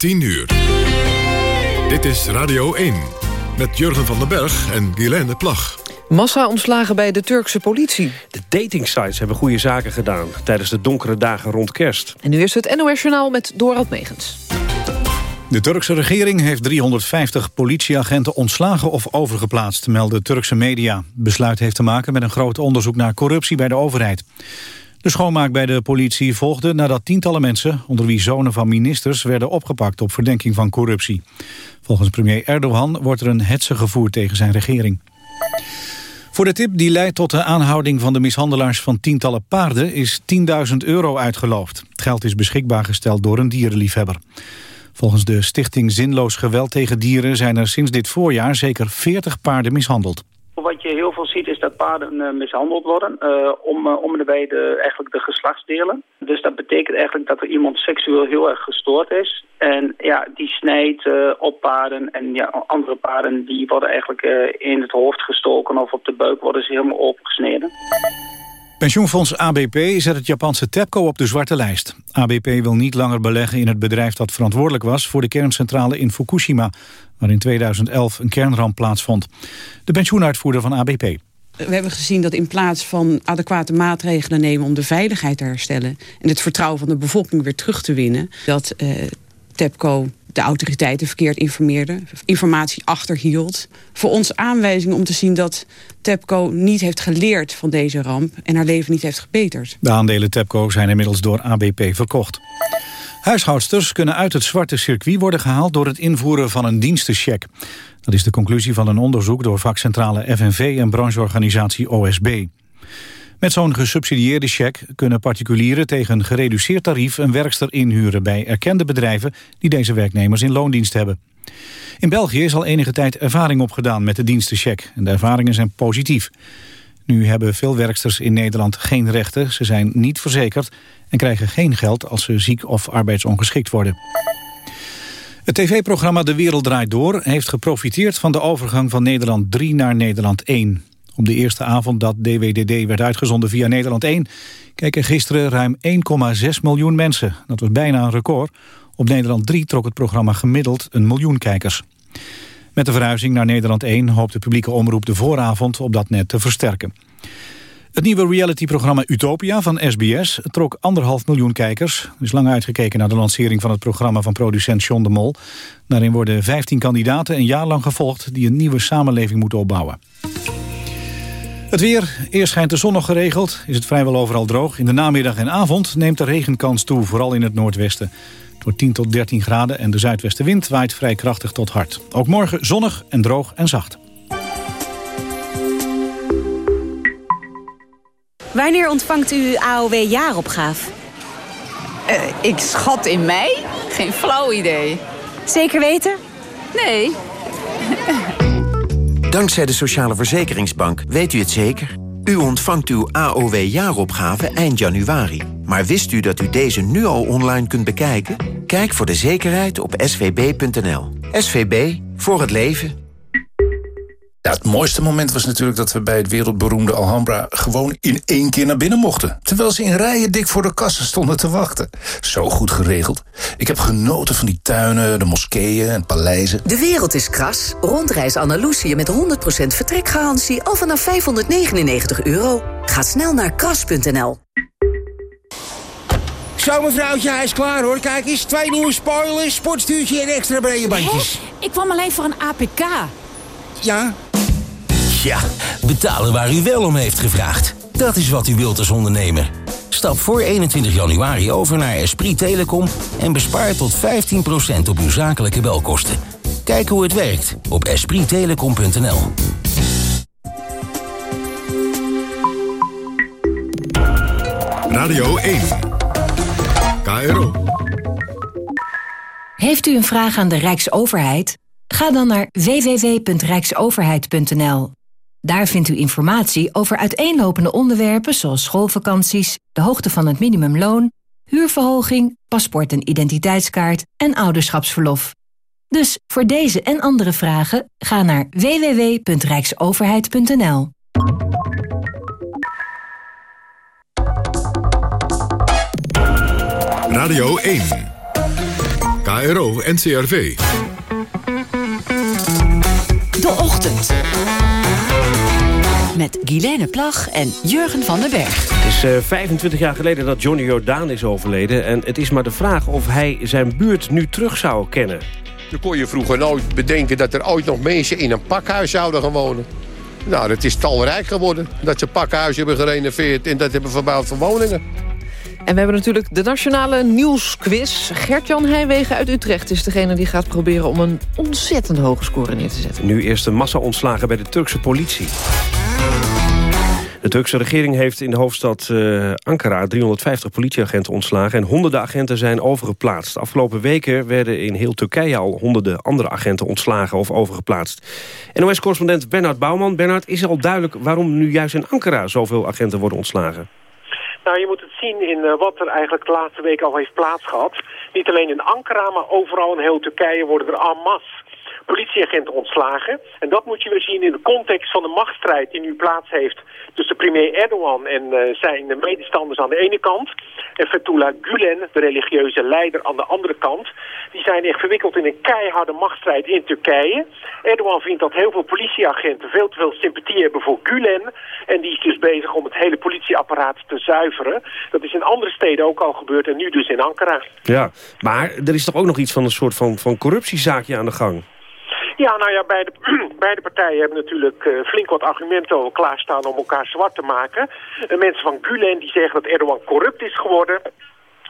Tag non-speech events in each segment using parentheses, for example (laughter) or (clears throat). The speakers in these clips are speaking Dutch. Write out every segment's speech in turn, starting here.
10 uur. Dit is Radio 1 met Jurgen van den Berg en Guilaine Plag. Massa ontslagen bij de Turkse politie. De datingsites hebben goede zaken gedaan... tijdens de donkere dagen rond kerst. En nu is het NOS Journaal met Dorald Megens. De Turkse regering heeft 350 politieagenten ontslagen of overgeplaatst, melden Turkse media. besluit heeft te maken met een groot onderzoek naar corruptie bij de overheid. De schoonmaak bij de politie volgde nadat tientallen mensen... onder wie zonen van ministers werden opgepakt op verdenking van corruptie. Volgens premier Erdogan wordt er een hetze gevoerd tegen zijn regering. Voor de tip die leidt tot de aanhouding van de mishandelaars van tientallen paarden... is 10.000 euro uitgeloofd. Het geld is beschikbaar gesteld door een dierenliefhebber. Volgens de stichting Zinloos Geweld tegen Dieren... zijn er sinds dit voorjaar zeker 40 paarden mishandeld. Wat je heel veel ziet is dat paarden uh, mishandeld worden uh, om, uh, om de, de, eigenlijk de geslachtsdelen. Dus dat betekent eigenlijk dat er iemand seksueel heel erg gestoord is. En ja, die snijdt op paarden en ja, andere paarden die worden eigenlijk in het hoofd gestoken of op de buik worden ze helemaal opengesneden. Pensioenfonds ABP zet het Japanse TEPCO op de zwarte lijst. ABP wil niet langer beleggen in het bedrijf dat verantwoordelijk was... voor de kerncentrale in Fukushima, waar in 2011 een kernramp plaatsvond. De pensioenuitvoerder van ABP. We hebben gezien dat in plaats van adequate maatregelen nemen... om de veiligheid te herstellen en het vertrouwen van de bevolking weer terug te winnen... dat uh, TEPCO de autoriteiten verkeerd informeerde, informatie achterhield. Voor ons aanwijzing om te zien dat TEPCO niet heeft geleerd van deze ramp... en haar leven niet heeft gebeterd. De aandelen TEPCO zijn inmiddels door ABP verkocht. Huishoudsters kunnen uit het zwarte circuit worden gehaald... door het invoeren van een dienstencheck. Dat is de conclusie van een onderzoek door vakcentrale FNV... en brancheorganisatie OSB. Met zo'n gesubsidieerde cheque kunnen particulieren tegen een gereduceerd tarief een werkster inhuren bij erkende bedrijven die deze werknemers in loondienst hebben. In België is al enige tijd ervaring opgedaan met de dienstencheck en de ervaringen zijn positief. Nu hebben veel werksters in Nederland geen rechten, ze zijn niet verzekerd en krijgen geen geld als ze ziek of arbeidsongeschikt worden. Het tv-programma De Wereld Draait Door heeft geprofiteerd van de overgang van Nederland 3 naar Nederland 1. Op de eerste avond dat DWDD werd uitgezonden via Nederland 1... keken gisteren ruim 1,6 miljoen mensen. Dat was bijna een record. Op Nederland 3 trok het programma gemiddeld een miljoen kijkers. Met de verhuizing naar Nederland 1 hoopt de publieke omroep de vooravond op dat net te versterken. Het nieuwe realityprogramma Utopia van SBS trok anderhalf miljoen kijkers. Er is lang uitgekeken naar de lancering van het programma van producent John de Mol. Daarin worden 15 kandidaten een jaar lang gevolgd die een nieuwe samenleving moeten opbouwen. Het weer. Eerst schijnt de zon nog geregeld. Is het vrijwel overal droog. In de namiddag en avond neemt de regenkans toe, vooral in het noordwesten. Het wordt 10 tot 13 graden en de zuidwestenwind waait vrij krachtig tot hard. Ook morgen zonnig en droog en zacht. Wanneer ontvangt u AOW-jaaropgave? Uh, ik schat in mei? Geen flauw idee. Zeker weten? Nee. Dankzij de Sociale Verzekeringsbank weet u het zeker. U ontvangt uw AOW-jaaropgave eind januari. Maar wist u dat u deze nu al online kunt bekijken? Kijk voor de zekerheid op svb.nl. SVB, voor het leven. Ja, het mooiste moment was natuurlijk dat we bij het wereldberoemde Alhambra... gewoon in één keer naar binnen mochten. Terwijl ze in rijen dik voor de kassen stonden te wachten. Zo goed geregeld. Ik heb genoten van die tuinen, de moskeeën en paleizen. De wereld is kras. Rondreis Andalusië met 100% vertrekgarantie... al vanaf 599 euro. Ga snel naar kras.nl. Zo mevrouwtje, hij is klaar hoor. Kijk eens, twee nieuwe spoilers, sportstuurtje en extra brede bandjes. Ik kwam alleen voor een APK. Ja, ja, betalen waar u wel om heeft gevraagd. Dat is wat u wilt als ondernemer. Stap voor 21 januari over naar Esprit Telecom... en bespaar tot 15% op uw zakelijke belkosten. Kijk hoe het werkt op esprittelecom.nl. Radio 1. KRO. Heeft u een vraag aan de Rijksoverheid? Ga dan naar www.rijksoverheid.nl. Daar vindt u informatie over uiteenlopende onderwerpen zoals schoolvakanties, de hoogte van het minimumloon, huurverhoging, paspoort en identiteitskaart en ouderschapsverlof. Dus voor deze en andere vragen ga naar www.rijksoverheid.nl. Radio 1. KRO NCRV. De Ochtend. Met Guilaine Plag en Jurgen van den Berg. Het is 25 jaar geleden dat Johnny Jordaan is overleden. En het is maar de vraag of hij zijn buurt nu terug zou kennen. Je kon je vroeger nooit bedenken dat er ooit nog mensen in een pakhuis zouden gaan wonen. Nou, het is talrijk geworden dat ze pakhuizen hebben gerenoveerd... en dat hebben verbouwd voor woningen. En we hebben natuurlijk de nationale nieuwsquiz. Gert-Jan Heijwegen uit Utrecht is degene die gaat proberen... om een ontzettend hoge score neer te zetten. Nu eerst de massa-ontslagen bij de Turkse politie. De Turkse regering heeft in de hoofdstad uh, Ankara 350 politieagenten ontslagen... en honderden agenten zijn overgeplaatst. Afgelopen weken werden in heel Turkije al honderden andere agenten ontslagen of overgeplaatst. NOS-correspondent Bernard Bouwman. Bernard, is al duidelijk waarom nu juist in Ankara zoveel agenten worden ontslagen? Nou, je moet het zien in uh, wat er eigenlijk de laatste week al heeft plaatsgehad. Niet alleen in Ankara, maar overal in heel Turkije worden er en politieagenten ontslagen. En dat moet je weer zien in de context van de machtsstrijd die nu plaats heeft tussen premier Erdogan en uh, zijn medestanders aan de ene kant. En Fethullah Gulen, de religieuze leider, aan de andere kant. Die zijn echt verwikkeld in een keiharde machtsstrijd in Turkije. Erdogan vindt dat heel veel politieagenten veel te veel sympathie hebben voor Gulen. En die is dus bezig om het hele politieapparaat te zuiveren. Dat is in andere steden ook al gebeurd en nu dus in Ankara. Ja, maar er is toch ook nog iets van een soort van, van corruptiezaakje aan de gang? Ja, nou ja, beide, (clears throat) beide partijen hebben natuurlijk uh, flink wat argumenten klaarstaan om elkaar zwart te maken. Uh, mensen van Gulen die zeggen dat Erdogan corrupt is geworden.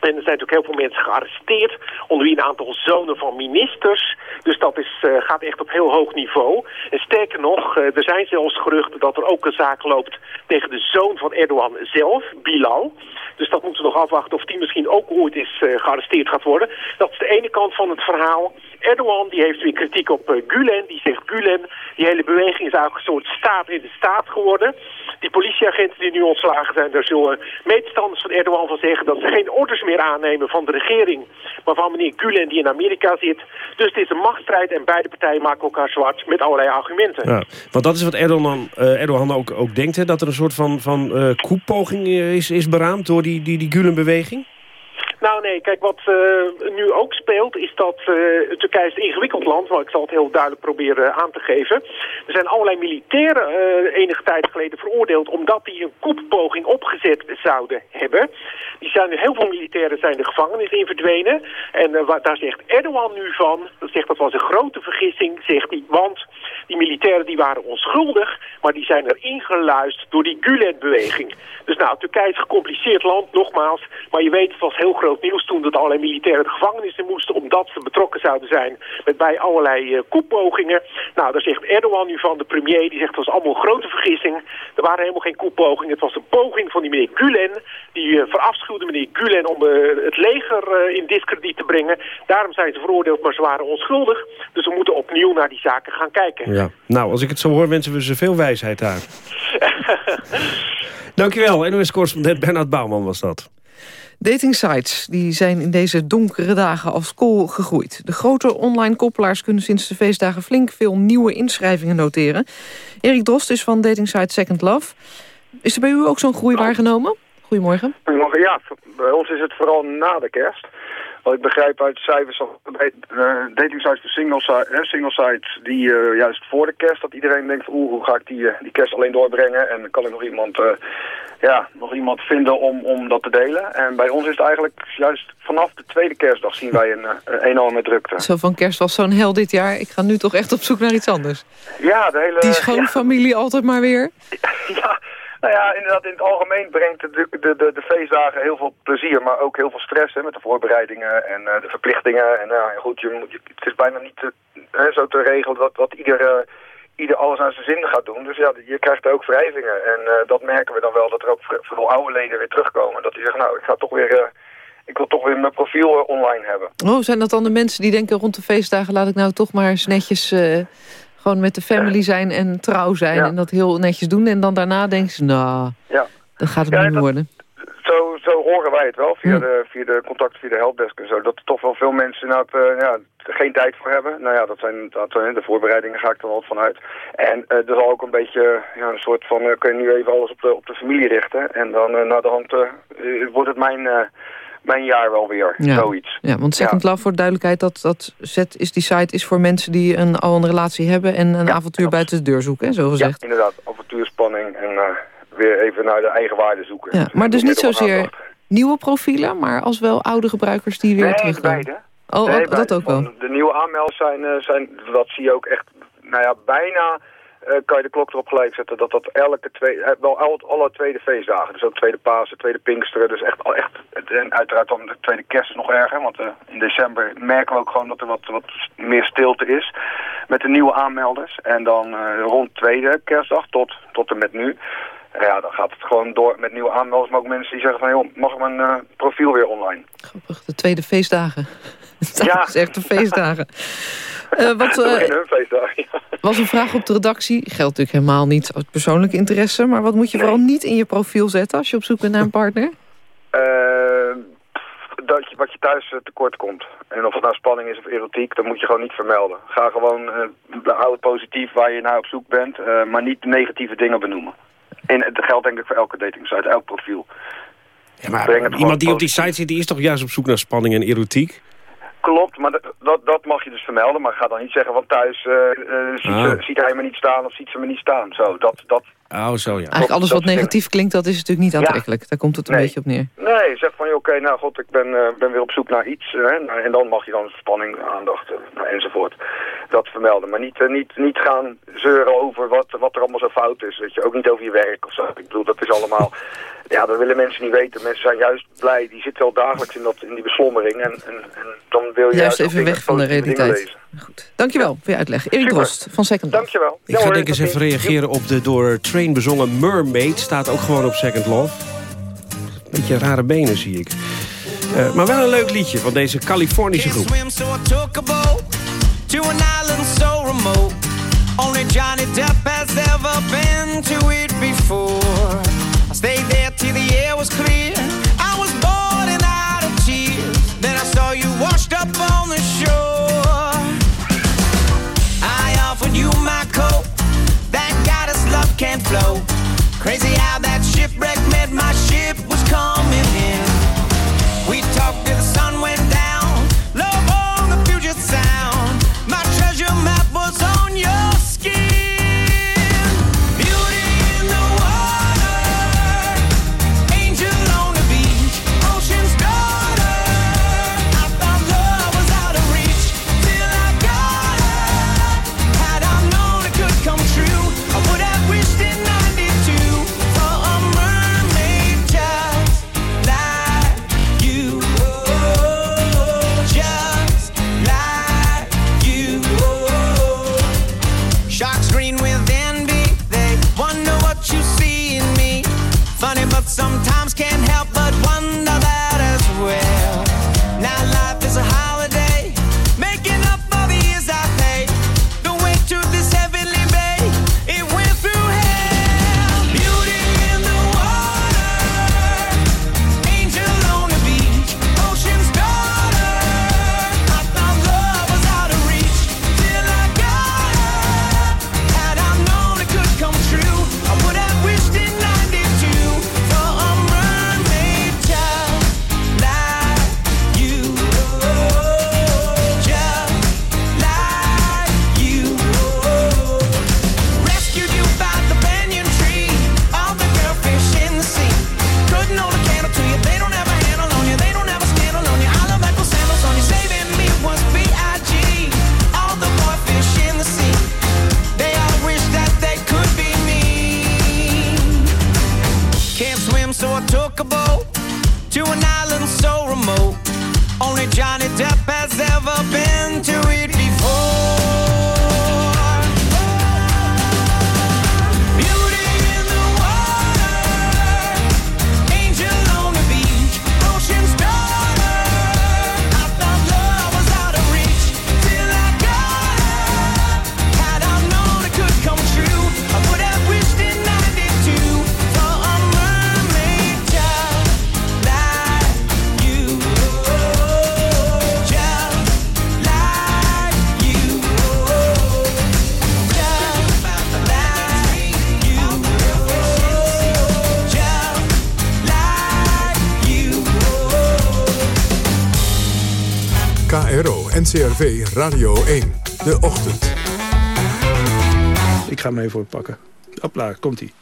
En er zijn natuurlijk heel veel mensen gearresteerd, onder wie een aantal zonen van ministers. Dus dat is, uh, gaat echt op heel hoog niveau. En sterker nog, uh, er zijn zelfs geruchten dat er ook een zaak loopt tegen de zoon van Erdogan zelf, Bilal. Dus dat moeten we nog afwachten of die misschien ook ooit is uh, gearresteerd gaat worden. Dat is de ene kant van het verhaal. Erdogan die heeft weer kritiek op Gulen. Die zegt Gulen, die hele beweging is eigenlijk een soort staat in de staat geworden. Die politieagenten die nu ontslagen zijn, daar zullen medestanders van Erdogan van zeggen dat ze geen orders meer aannemen van de regering. Maar van meneer Gulen die in Amerika zit. Dus het is een machtsstrijd en beide partijen maken elkaar zwart met allerlei argumenten. Ja, want dat is wat Erdogan, uh, Erdogan ook, ook denkt, hè, dat er een soort van, van uh, koepoging is, is beraamd door die, die, die Gulen-beweging? Nou nee, kijk wat uh, nu ook dat uh, Turkije is een ingewikkeld land, maar ik zal het heel duidelijk proberen aan te geven. Er zijn allerlei militairen uh, enige tijd geleden veroordeeld omdat die een koeppoging opgezet zouden hebben. Die zijn, heel veel militairen zijn de gevangenis in verdwenen. En daar zegt Erdogan nu van, dat zegt dat was een grote vergissing, zegt hij, want die militairen die waren onschuldig, maar die zijn er ingeluisterd door die Gulen-beweging. Dus nou, Turkije is een gecompliceerd land, nogmaals, maar je weet, het was heel groot nieuws toen dat allerlei militairen de gevangenis in moesten... omdat ze betrokken zouden zijn met bij allerlei uh, koepogingen. Nou, daar zegt Erdogan nu van, de premier, die zegt het was allemaal een grote vergissing. Er waren helemaal geen koepogingen. Het was een poging van die meneer Gulen. Die uh, verafschuwde meneer Gulen om uh, het leger in discrediet te brengen. Daarom zijn ze veroordeeld, maar ze waren onschuldig. Dus we moeten opnieuw naar die zaken gaan kijken. Ja. Nou, als ik het zo hoor, wensen we ze veel wijsheid daar. (laughs) Dankjewel, NOS-correspondent Bernard Bouwman was dat. Datingsites die zijn in deze donkere dagen als kool gegroeid. De grote online koppelaars kunnen sinds de feestdagen flink veel nieuwe inschrijvingen noteren. Erik Drost is van datingsite Second Love. Is er bij u ook zo'n groei waargenomen? Goedemorgen. Ja, bij ons is het vooral na de kerst. Wat ik begrijp uit cijfers van uh, dating sites voor single, uh, single sites... die uh, juist voor de kerst, dat iedereen denkt... oeh, hoe ga ik die, die kerst alleen doorbrengen? En kan ik nog iemand, ja, nog iemand vinden om, om dat te delen? En bij ons is het eigenlijk juist vanaf de tweede kerstdag... zien wij een, een enorme drukte. Zo van kerst was zo'n hel dit jaar. Ik ga nu toch echt op zoek naar iets anders. Ja, de hele... Die schoonfamilie ja. altijd maar weer. (laughs) Ja, nou ja, inderdaad, in het algemeen brengt de, de, de, de feestdagen heel veel plezier, maar ook heel veel stress hè, met de voorbereidingen en uh, de verplichtingen. En nou ja, goed, je, je, het is bijna niet te, hè, zo te regelen dat, dat ieder, uh, ieder alles naar zijn zin gaat doen. Dus ja, je krijgt ook wrijvingen. En uh, dat merken we dan wel, dat er ook vooral oude leden weer terugkomen. Dat die zeggen, nou, ik ga toch weer... ik wil toch weer mijn profiel online hebben. Oh, zijn dat dan de mensen die denken rond de feestdagen... laat ik nou toch maar eens netjes gewoon met de family zijn en trouw zijn ja. en dat heel netjes doen. En dan daarna denken ze, nou, ja. dat gaat het ja, niet dat, worden. Zo, horen wij het wel, via, hm. de, via de contacten, via de helpdesk en zo. Dat er toch wel veel mensen inderdaad, uh, ja, geen tijd voor hebben. Nou ja, dat zijn dat, de voorbereidingen, ga ik er wel vanuit. En uh, er zal ook een beetje ja, een soort van, uh, kun je nu even alles op de, op de familie richten. En dan uh, naar de hand wordt het mijn mijn jaar wel weer, Ja. zoiets. Ja, want Second Love, voor de duidelijkheid, dat, dat zet is die site is voor mensen die een, al een relatie hebben en een avontuur buiten de deur zoeken, hè, zo Ja, gezegd. inderdaad, avontuurspanning en eh, weer even naar de eigen waarde zoeken. Ja, maar dus niet zozeer aandacht. nieuwe profielen, maar als wel oude gebruikers die weer Nee, terugkomen. beide. Oh, Nee, ook- dat ook wel. De nieuwe aanmelders zijn, eh, zijn, dat zie je ook echt, nou ja, bijna eh, kan je de klok erop gelijk zetten dat dat elke tweede, eh, wel al, alle tweede feestdagen, dus ook tweede Pasen, tweede Pinksteren, dus echt, al echt en uiteraard dan de tweede kerst nog erger, want eh, in december merken we ook gewoon dat er wat, wat meer stilte is met de nieuwe aanmelders. En dan eh, rond tweede kerstdag tot, tot en met nu. Ja, dan gaat het gewoon door met nieuwe aanmelders, maar ook mensen die zeggen van, joh, mag mijn eh, profiel weer online? De tweede feestdagen. (laughs) Dat Ja. is echt de feestdagen. Eh, (laughs) wat beginnen hun feestdagen, ja. was een vraag op de redactie. Geldt natuurlijk helemaal niet uit persoonlijke interesse. Maar wat moet je vooral niet in je profiel zetten als je op zoek bent naar een partner? Eh, dat je, wat je thuis tekort komt. En of het nou spanning is of erotiek, dat moet je gewoon niet vermelden. Ga gewoon, uh, hou het positief waar je naar op zoek bent, maar niet negatieve dingen benoemen. En dat geldt denk ik voor elke datingsite, elk profiel. Ja, maar het iemand die op die site zit, die is toch juist op zoek naar spanning en erotiek? Klopt, maar dat, dat, mag je dus vermelden. Maar ga dan niet zeggen, want thuis eh, eh, ziet, Ah. ze, ziet hij me niet staan of ziet ze me niet staan. Zo, dat, dat, Oh, zo ja. Eigenlijk alles wat negatief klinkt, dat is natuurlijk niet aantrekkelijk. Daar komt het een Nee. beetje op neer. Nee, zeg van, joh, oké, nou god, ik ben, eh, ben weer op zoek naar iets. eh, nou, en dan mag je dan spanning, aandacht eh, nou, enzovoort. Dat vermelden. Maar niet, eh, niet, niet gaan zeuren over wat, wat er allemaal zo fout is. Weet je. Ook niet over je werk of zo. Ik bedoel, dat is allemaal... (laughs) Ja, dat willen mensen niet weten. Mensen zijn juist blij. Die zitten al dagelijks in, dat, in die beslommering. En, en, en dan wil je Juist even weg van de realiteit. lezen. Dankjewel voor je uitleg. Erik Super. Drost van Second. Dankjewel. Ik ga denk eens even reageren op de door Train bezongen Mermaid. Staat ook gewoon op Second Love. Beetje rare benen zie ik. Eh, maar wel een leuk liedje van deze Californische groep. Only Johnny Depp has ever been to it before. Can't flow. Crazy how that shipwreck meant my ship sometimes. KRO NCRV Radio 1. De Ochtend. Ik ga hem even pakken. Hopla, komt-ie.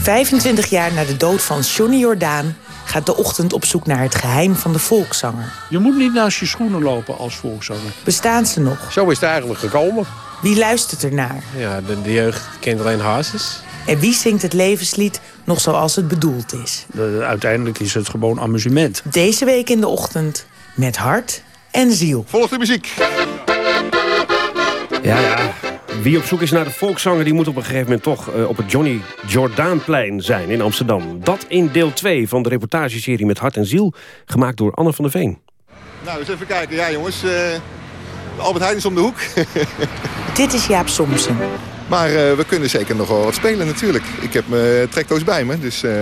25 jaar na de dood van Johnny Jordaan gaat de ochtend op zoek naar het geheim van de volkszanger. Je moet niet naast je schoenen lopen als volkszanger. Bestaan ze nog? Zo is het eigenlijk gekomen. Wie luistert ernaar? Ja, de, de jeugd kent alleen hazes. En wie zingt het levenslied nog zoals het bedoeld is? De- uiteindelijk is het gewoon amusement. Deze week in de ochtend met hart en ziel. Volg de muziek. Ja, ja. Wie op zoek is naar de volkszanger... die moet op een gegeven moment toch eh, op het Johnny Jordaanplein zijn in Amsterdam. Dat in deel 2 van de reportageserie Met Hart en Ziel... gemaakt door Anne van der Veen. Nou, eens even kijken. Ja, jongens. eh, Albert Heijn is om de hoek. (laughs) Dit is Jaap Somsen. Maar eh, we kunnen zeker nog wel wat spelen natuurlijk. Ik heb mijn trekto's bij me, dus... eh,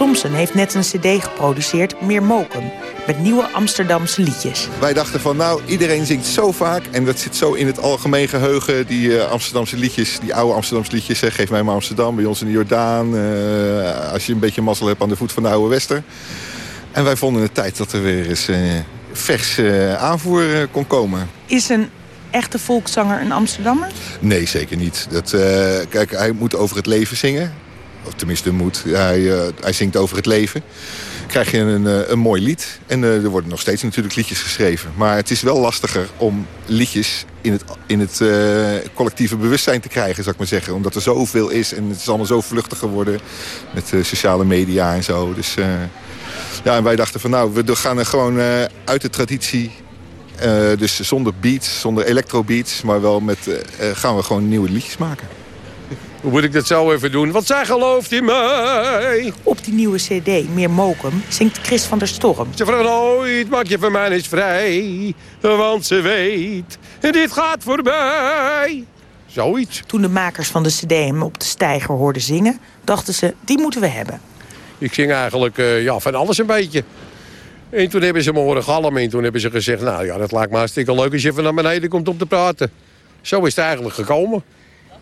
Somsen heeft net een cd geproduceerd, Meer Mokum... met nieuwe Amsterdamse liedjes. Wij dachten van, nou, iedereen zingt zo vaak... en dat zit zo in het algemeen geheugen, die eh, Amsterdamse liedjes... die oude Amsterdamse liedjes, hè, Geef mij maar Amsterdam, bij ons in de Jordaan... eh, als je een beetje mazzel hebt aan de voet van de oude Wester. En wij vonden het tijd dat er weer eens eh, vers eh, aanvoer eh, kon komen. Is een echte volkszanger een Amsterdammer? Nee, zeker niet. Dat, eh, kijk, hij moet over het leven zingen. Of tenminste moet. Hij, hij zingt over het leven. Krijg je een, een mooi lied. En er worden nog steeds natuurlijk liedjes geschreven. Maar het is wel lastiger om liedjes in het, in het collectieve bewustzijn te krijgen, zou ik maar zeggen. Omdat er zoveel is en het is allemaal zo vluchtig geworden. Met sociale media en zo. Dus ja, en wij dachten van nou, we gaan er gewoon eh, uit de traditie eh, dus zonder beats, zonder electrobeats, maar wel met, eh, gaan we gewoon nieuwe liedjes maken. Hoe moet ik dat zo even doen? Want zij gelooft in mij. Op die nieuwe cd, Meer Mokum, zingt Chris van der Storm. Ze vraagt nooit, maak je van mij eens vrij. Want ze weet, dit gaat voorbij. Zoiets. Toen de makers van de cd hem op de steiger hoorden zingen... dachten ze, die moeten we hebben. Ik zing eigenlijk eh, ja, van alles een beetje. En toen hebben ze me horen galmen. En toen hebben ze gezegd, nou ja, dat lijkt me hartstikke leuk als je van naar beneden komt om te praten. Zo is het eigenlijk gekomen.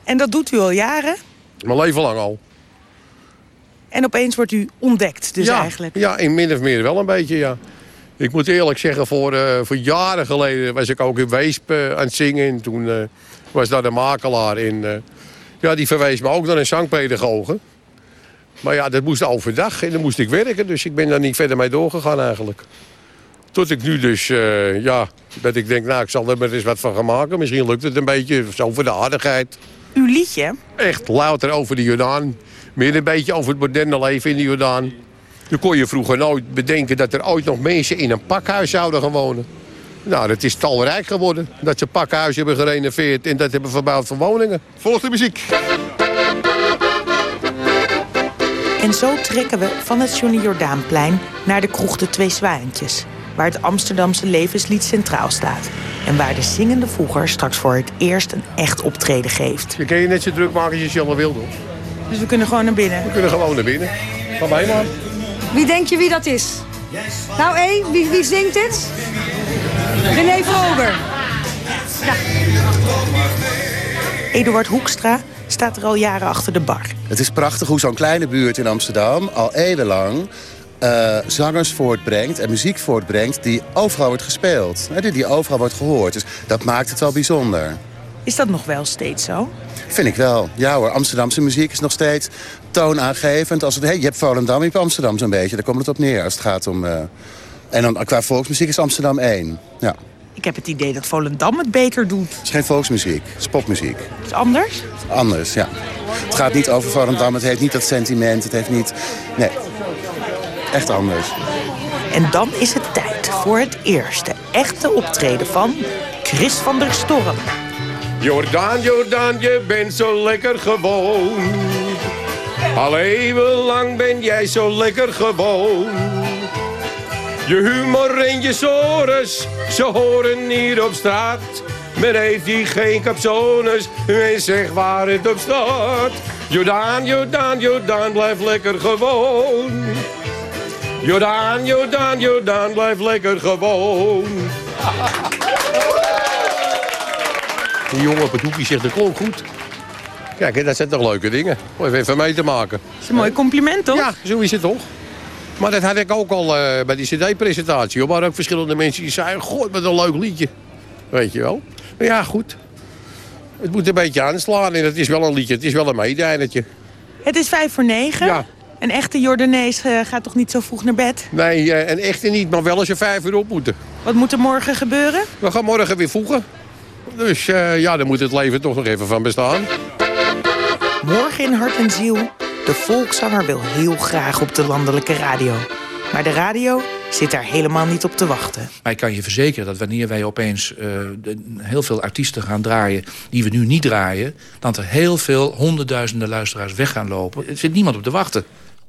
En dat doet u al jaren. Mijn leven lang al. En opeens wordt u ontdekt dus ja, eigenlijk. Ja, in min of meer wel een beetje, ja. Ik moet eerlijk zeggen, voor, eh, voor jaren geleden was ik ook in Weesp eh, aan het zingen. En toen was daar de makelaar in. ja, die verwees me ook naar een zangpedagoge. Maar ja, dat moest overdag en dan moest ik werken. Dus ik ben daar niet verder mee doorgegaan eigenlijk. Tot ik nu dus, eh, ja, dat ik denk, nou, ik zal er maar eens wat van gaan maken. Misschien lukt het een beetje, zo voor de aardigheid. Uw liedje, Echt louter over de Jordaan. Meer een beetje over het moderne leven in de Jordaan. Dan kon je vroeger nooit bedenken dat er ooit nog mensen in een pakhuis zouden gaan wonen. Nou, dat is talrijk geworden. Dat ze pakhuis hebben gerenoveerd en dat hebben verbouwd voor woningen. Volg de muziek. En zo trekken we van het Johnny Jordaanplein naar de kroeg De Twee Zwaantjes... waar het Amsterdamse levenslied centraal staat... en waar de zingende voeger straks voor het eerst een echt optreden geeft. Je kan je net zo druk maken als je zelf wil doen. Dus we kunnen gewoon naar binnen? We kunnen gewoon naar binnen. Ga bij maar. Wie denk je wie dat is? Nou, hé, wie, wie zingt dit? René Vroger. Ja. Eduard Hoekstra staat er al jaren achter de bar. Het is prachtig hoe zo'n kleine buurt in Amsterdam al eeuwenlang eh, zangers voortbrengt en muziek voortbrengt die overal wordt gespeeld. Hè, die, die overal wordt gehoord. Dus dat maakt het wel bijzonder. Is dat nog wel steeds zo? Vind ik wel. Ja hoor, Amsterdamse muziek is nog steeds toonaangevend. Als het, hey, je hebt Volendam, je hebt Amsterdam zo'n beetje. Daar komt het op neer als het gaat om... eh, en dan qua volksmuziek is Amsterdam één. Ja. Ik heb het idee dat Volendam het beter doet. Het is geen volksmuziek, het is popmuziek. Is anders? Anders, ja. Het gaat niet over Volendam, het heeft niet dat sentiment, het heeft niet... Nee, echt anders. En dan is het tijd voor het eerste echte optreden van Chris van der Storm. Jordaan, Jordaan, je bent zo lekker gewoon. Al eeuwenlang ben jij zo lekker gewoon. Je humor en je sores, ze horen hier op straat. Men heeft hier geen capsones, men zegt waar het op staat. Jordaan, Jordaan, Jordaan, blijf lekker gewoon. Jordaan, Jordaan, Jordaan, blijf lekker gewoon. Die jongen op het hoekje zegt, dat klonk goed. Kijk, dat zijn toch leuke dingen. Om even even mee te maken. Dat is een mooi compliment, toch? Ja, zo is het toch? Maar dat had ik ook al eh, bij die cd-presentatie. Waar ook verschillende mensen die zeiden... Goh, wat een leuk liedje. Weet je wel. Maar ja, goed. Het moet een beetje aanslaan. En het is wel een liedje. Het is wel een meedijnertje. Het is vijf voor negen. Ja. Een echte Jordanees eh, gaat toch niet zo vroeg naar bed? Nee, eh, en echte niet. Maar wel als je vijf uur op moeten. Wat moet er morgen gebeuren? We gaan morgen weer voegen. Dus ja, daar moet het leven toch nog even van bestaan. Morgen in Hart en Ziel. De volkszanger wil heel graag op de landelijke radio. Maar de radio zit daar helemaal niet op te wachten. Maar ik kan je verzekeren dat wanneer wij opeens eh, de- heel veel artiesten gaan draaien... die we nu niet draaien, dat er heel veel honderdduizenden luisteraars weg gaan lopen. Er zit niemand op te wachten.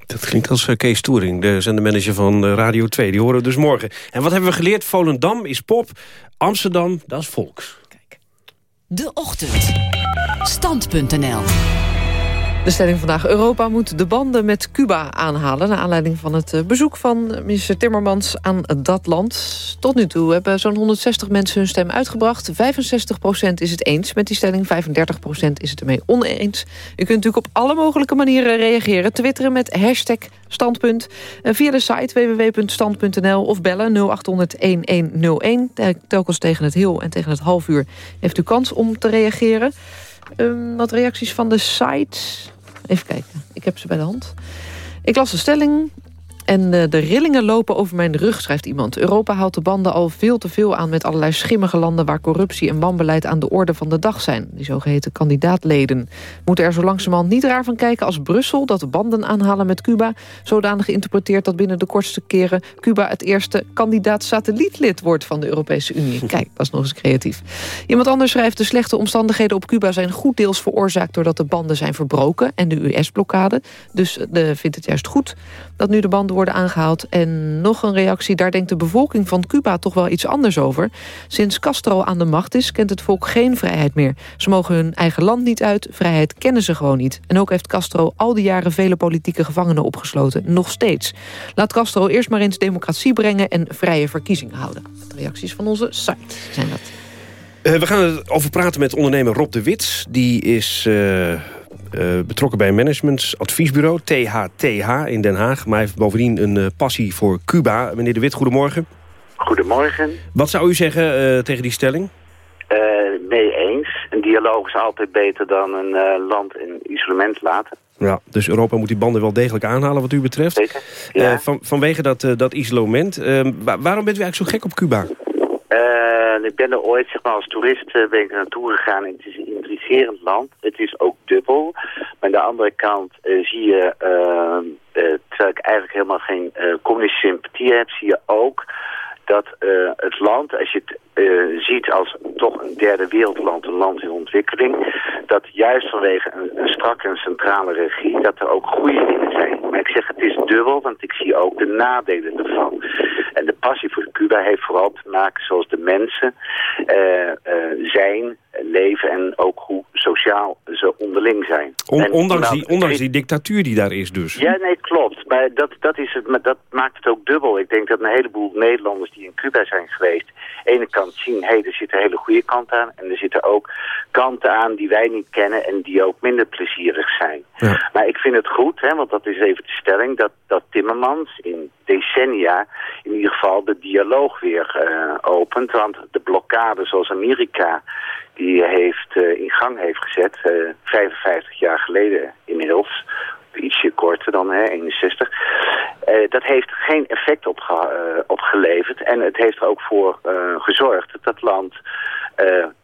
Dat klinkt als eh, Kees Toering, de zendermanager van eh, Radio 2. Die horen we dus morgen. En wat hebben we geleerd? Volendam is pop, Amsterdam, dat is volks. De Ochtend. Stand.nl De stelling vandaag. Europa moet de banden met Cuba aanhalen... naar aanleiding van het eh, bezoek van minister Timmermans aan dat land. Tot nu toe hebben zo'n 160 mensen hun stem uitgebracht. 65% is het eens met die stelling, 35% is het ermee oneens. U kunt natuurlijk op alle mogelijke manieren reageren. Twitteren met hashtag standpunt. Via de site www.stand.nl of bellen 0800-1101. Eh, Telkens tegen het heel en tegen het half uur heeft u kans om te reageren. Ehm, wat reacties van de site. Even kijken, ik heb ze bij de hand. Ik las de stelling. En eh, de rillingen lopen over mijn rug, schrijft iemand. Europa haalt de banden al veel te veel aan met allerlei schimmige landen... waar corruptie en wanbeleid aan de orde van de dag zijn. Die zogeheten kandidaatleden. Moeten er zo langzamerhand niet raar van kijken als Brussel... dat de banden aanhalen met Cuba... zodanig geïnterpreteerd dat binnen de kortste keren... Cuba het eerste kandidaat-satellietlid wordt van de Europese Unie. (laughs) Kijk, dat is nog eens creatief. Iemand anders schrijft... de slechte omstandigheden op Cuba zijn goed deels veroorzaakt... doordat de banden zijn verbroken en de US-blokkade. Dus de vindt het juist goed dat nu de banden worden aangehaald. En nog een reactie, daar denkt de bevolking van Cuba toch wel iets anders over. Sinds Castro aan de macht is, kent het volk geen vrijheid meer. Ze mogen hun eigen land niet uit, vrijheid kennen ze gewoon niet. En ook heeft Castro al die jaren vele politieke gevangenen opgesloten, nog steeds. Laat Castro eerst maar eens democratie brengen en vrije verkiezingen houden. De reacties van onze site zijn dat. Eh, we gaan over praten met ondernemer Rob de Wit. Die is eh, eh, betrokken bij een managementsadviesbureau, THTH in Den Haag. Maar hij heeft bovendien een eh, passie voor Cuba. Meneer de Wit, goedemorgen. Goedemorgen. Wat zou u zeggen eh, tegen die stelling? Mee eens. Een dialoog is altijd beter dan een land in isolement laten. Ja, dus Europa moet die banden wel degelijk aanhalen wat u betreft. Zeker. Van, vanwege dat, dat isolement. Wa- waarom bent u eigenlijk zo gek op Cuba? Eh, ik ben er ooit zeg maar, als toerist eh, ben ik naartoe gegaan. En het is een intrigerend land. Het is ook dubbel. Maar aan de andere kant eh, zie je, eh, terwijl ik eigenlijk helemaal geen communistische sympathie heb, zie je ook dat eh, het land, als je het eh, ziet als toch een derde wereldland, een land in ontwikkeling, dat juist vanwege een, een strakke en centrale regie, dat er ook goede dingen zijn. Maar ik zeg het is dubbel, want ik zie ook de nadelen ervan. En de passie voor Cuba heeft vooral te maken zoals de mensen eh, zijn, leven en ook hoe sociaal ze onderling zijn. On- En ondanks, nou, die, ondanks die dictatuur die daar is dus. ja, nee, klopt. Maar dat, dat, is het, maar dat maakt het ook dubbel. Ik denk dat een heleboel Nederlanders die in Cuba zijn geweest... aan de ene kant zien, hé, hey, er zit een hele goede kant aan... en er zitten ook kanten aan die wij niet kennen... en die ook minder plezierig zijn. Maar ik vind het goed, hè, want dat is even de stelling... dat, dat Timmermans in decennia in ieder geval de dialoog weer eh, opent. Want de blokkade zoals Amerika die heeft eh, in gang heeft gezet... eh, 55 jaar geleden inmiddels ietsje korter dan, hè, 61. Eh, dat heeft geen effect opge eh, opgeleverd. En het heeft er ook voor eh, gezorgd dat dat land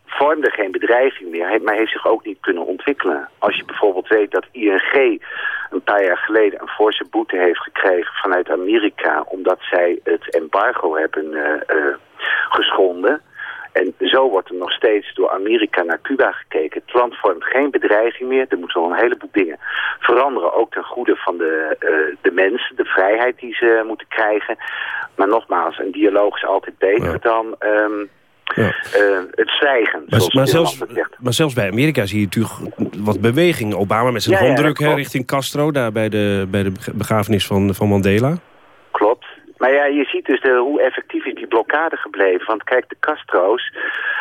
vormde geen bedreiging meer, maar heeft zich ook niet kunnen ontwikkelen. Als je bijvoorbeeld weet dat ING een paar jaar geleden een forse boete heeft gekregen vanuit Amerika, omdat zij het embargo hebben geschonden. En zo wordt er nog steeds door Amerika naar Cuba gekeken. Het land vormt geen bedreiging meer. Er moeten wel een heleboel dingen veranderen. Ook ten goede van de, eh, de mensen, de vrijheid die ze moeten krijgen. Maar nogmaals, een dialoog is altijd beter dan ehm, eh, het zwijgen. Maar, zelfs, maar zelfs bij Amerika zie je natuurlijk wat beweging. Obama met zijn Ja, ja, handdruk hè, richting Castro... daar bij de, bij de begrafenis van, van Mandela. Klopt. Maar ja, je ziet dus de, hoe effectief is die blokkade gebleven. Want kijk, de Castro's,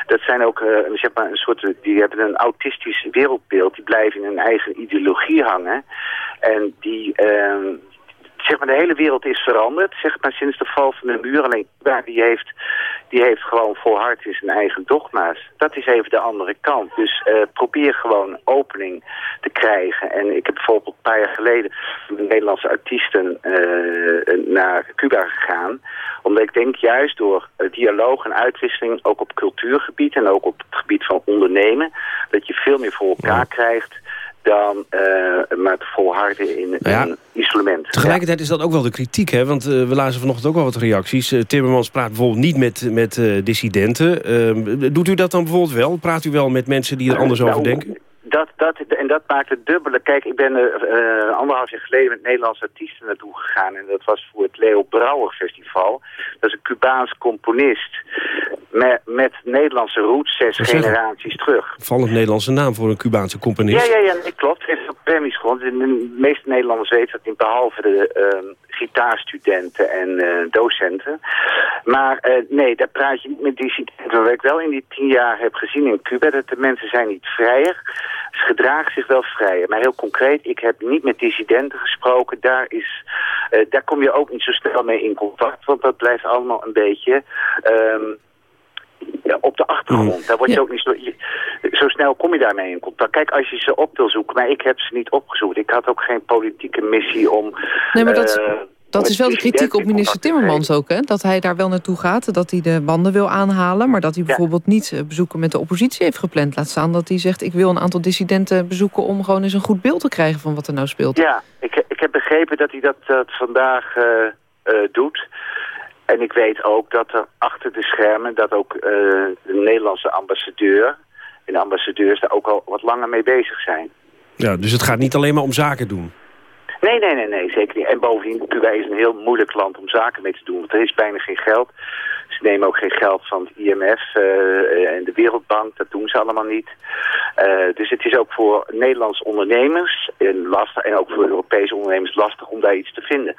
dat zijn ook uh, zeg maar een soort, die hebben een autistisch wereldbeeld. Die blijven in hun eigen ideologie hangen. En die, uh, zeg maar, de hele wereld is veranderd, zeg maar, sinds de val van de muur. Alleen Cuba, die heeft, die heeft gewoon volhard in zijn eigen dogma's. Dat is even de andere kant. Dus uh, probeer gewoon opening te krijgen. En ik heb bijvoorbeeld een paar jaar geleden met Nederlandse artiesten uh, naar Cuba gegaan. Omdat ik denk, juist door uh, dialoog en uitwisseling, ook op cultuurgebied en ook op het gebied van ondernemen, dat je veel meer voor elkaar krijgt dan uh, maar te volharden in, Nou ja, in isolement. Tegelijkertijd is dat ook wel de kritiek, hè? want uh, we lazen vanochtend ook wel wat reacties. Uh, Timmermans praat bijvoorbeeld niet met, met dissidenten. Ehm, doet u dat dan bijvoorbeeld wel? Praat u wel met mensen die er anders nou, over denken? Dat, dat, en dat maakt het dubbele. Kijk, ik ben er anderhalf jaar geleden met Nederlandse artiesten naartoe gegaan. En dat was voor het Leo Brouwer Festival. Dat is een Cubaans componist met, met Nederlandse roots zes generaties terug. Vallend Nederlandse naam voor een Cubaanse componist. Ja, ja, ja, nee, klopt. Het heeft ook Grammys gewonnen. De meeste Nederlanders weten dat niet, behalve de uh, gitaarstudenten en uh, docenten. Maar uh, nee, daar praat je niet met dissidenten. Wat ik wel in die tien jaar heb gezien in Cuba, dat de mensen zijn niet vrijer. Ze gedragen zich wel vrijer. Maar heel concreet, ik heb niet met dissidenten gesproken. Daar, is, uh, daar kom je ook niet zo snel mee in contact. Want dat blijft allemaal een beetje... Um, ja, op de achtergrond. Daar word je ja. ook niet zo, je, zo snel kom je daarmee in contact. Kijk, als je ze op wil zoeken, maar ik heb ze niet opgezocht. Ik had ook geen politieke missie om... Nee, maar dat... Uh, dat is wel de kritiek op minister Timmermans ook, hè? Dat hij daar wel naartoe gaat, dat hij de banden wil aanhalen... maar dat hij bijvoorbeeld niet bezoeken met de oppositie heeft gepland. Laat staan dat hij zegt, ik wil een aantal dissidenten bezoeken... om gewoon eens een goed beeld te krijgen van wat er nou speelt. Ja, ik, ik heb begrepen dat hij dat, dat vandaag uh, uh, doet... En ik weet ook dat er achter de schermen, dat ook uh, de Nederlandse ambassadeur en de ambassadeurs daar ook al wat langer mee bezig zijn. Ja, dus het gaat niet alleen maar om zaken doen? Nee, nee, nee, nee, zeker niet. En bovendien, Cuba is een heel moeilijk land om zaken mee te doen, want er is bijna geen geld. Ze nemen ook geen geld van het IMF uh, en de Wereldbank, dat doen ze allemaal niet. Uh, dus het is ook voor Nederlandse ondernemers en, lastig, en ook voor Europese ondernemers lastig om daar iets te vinden.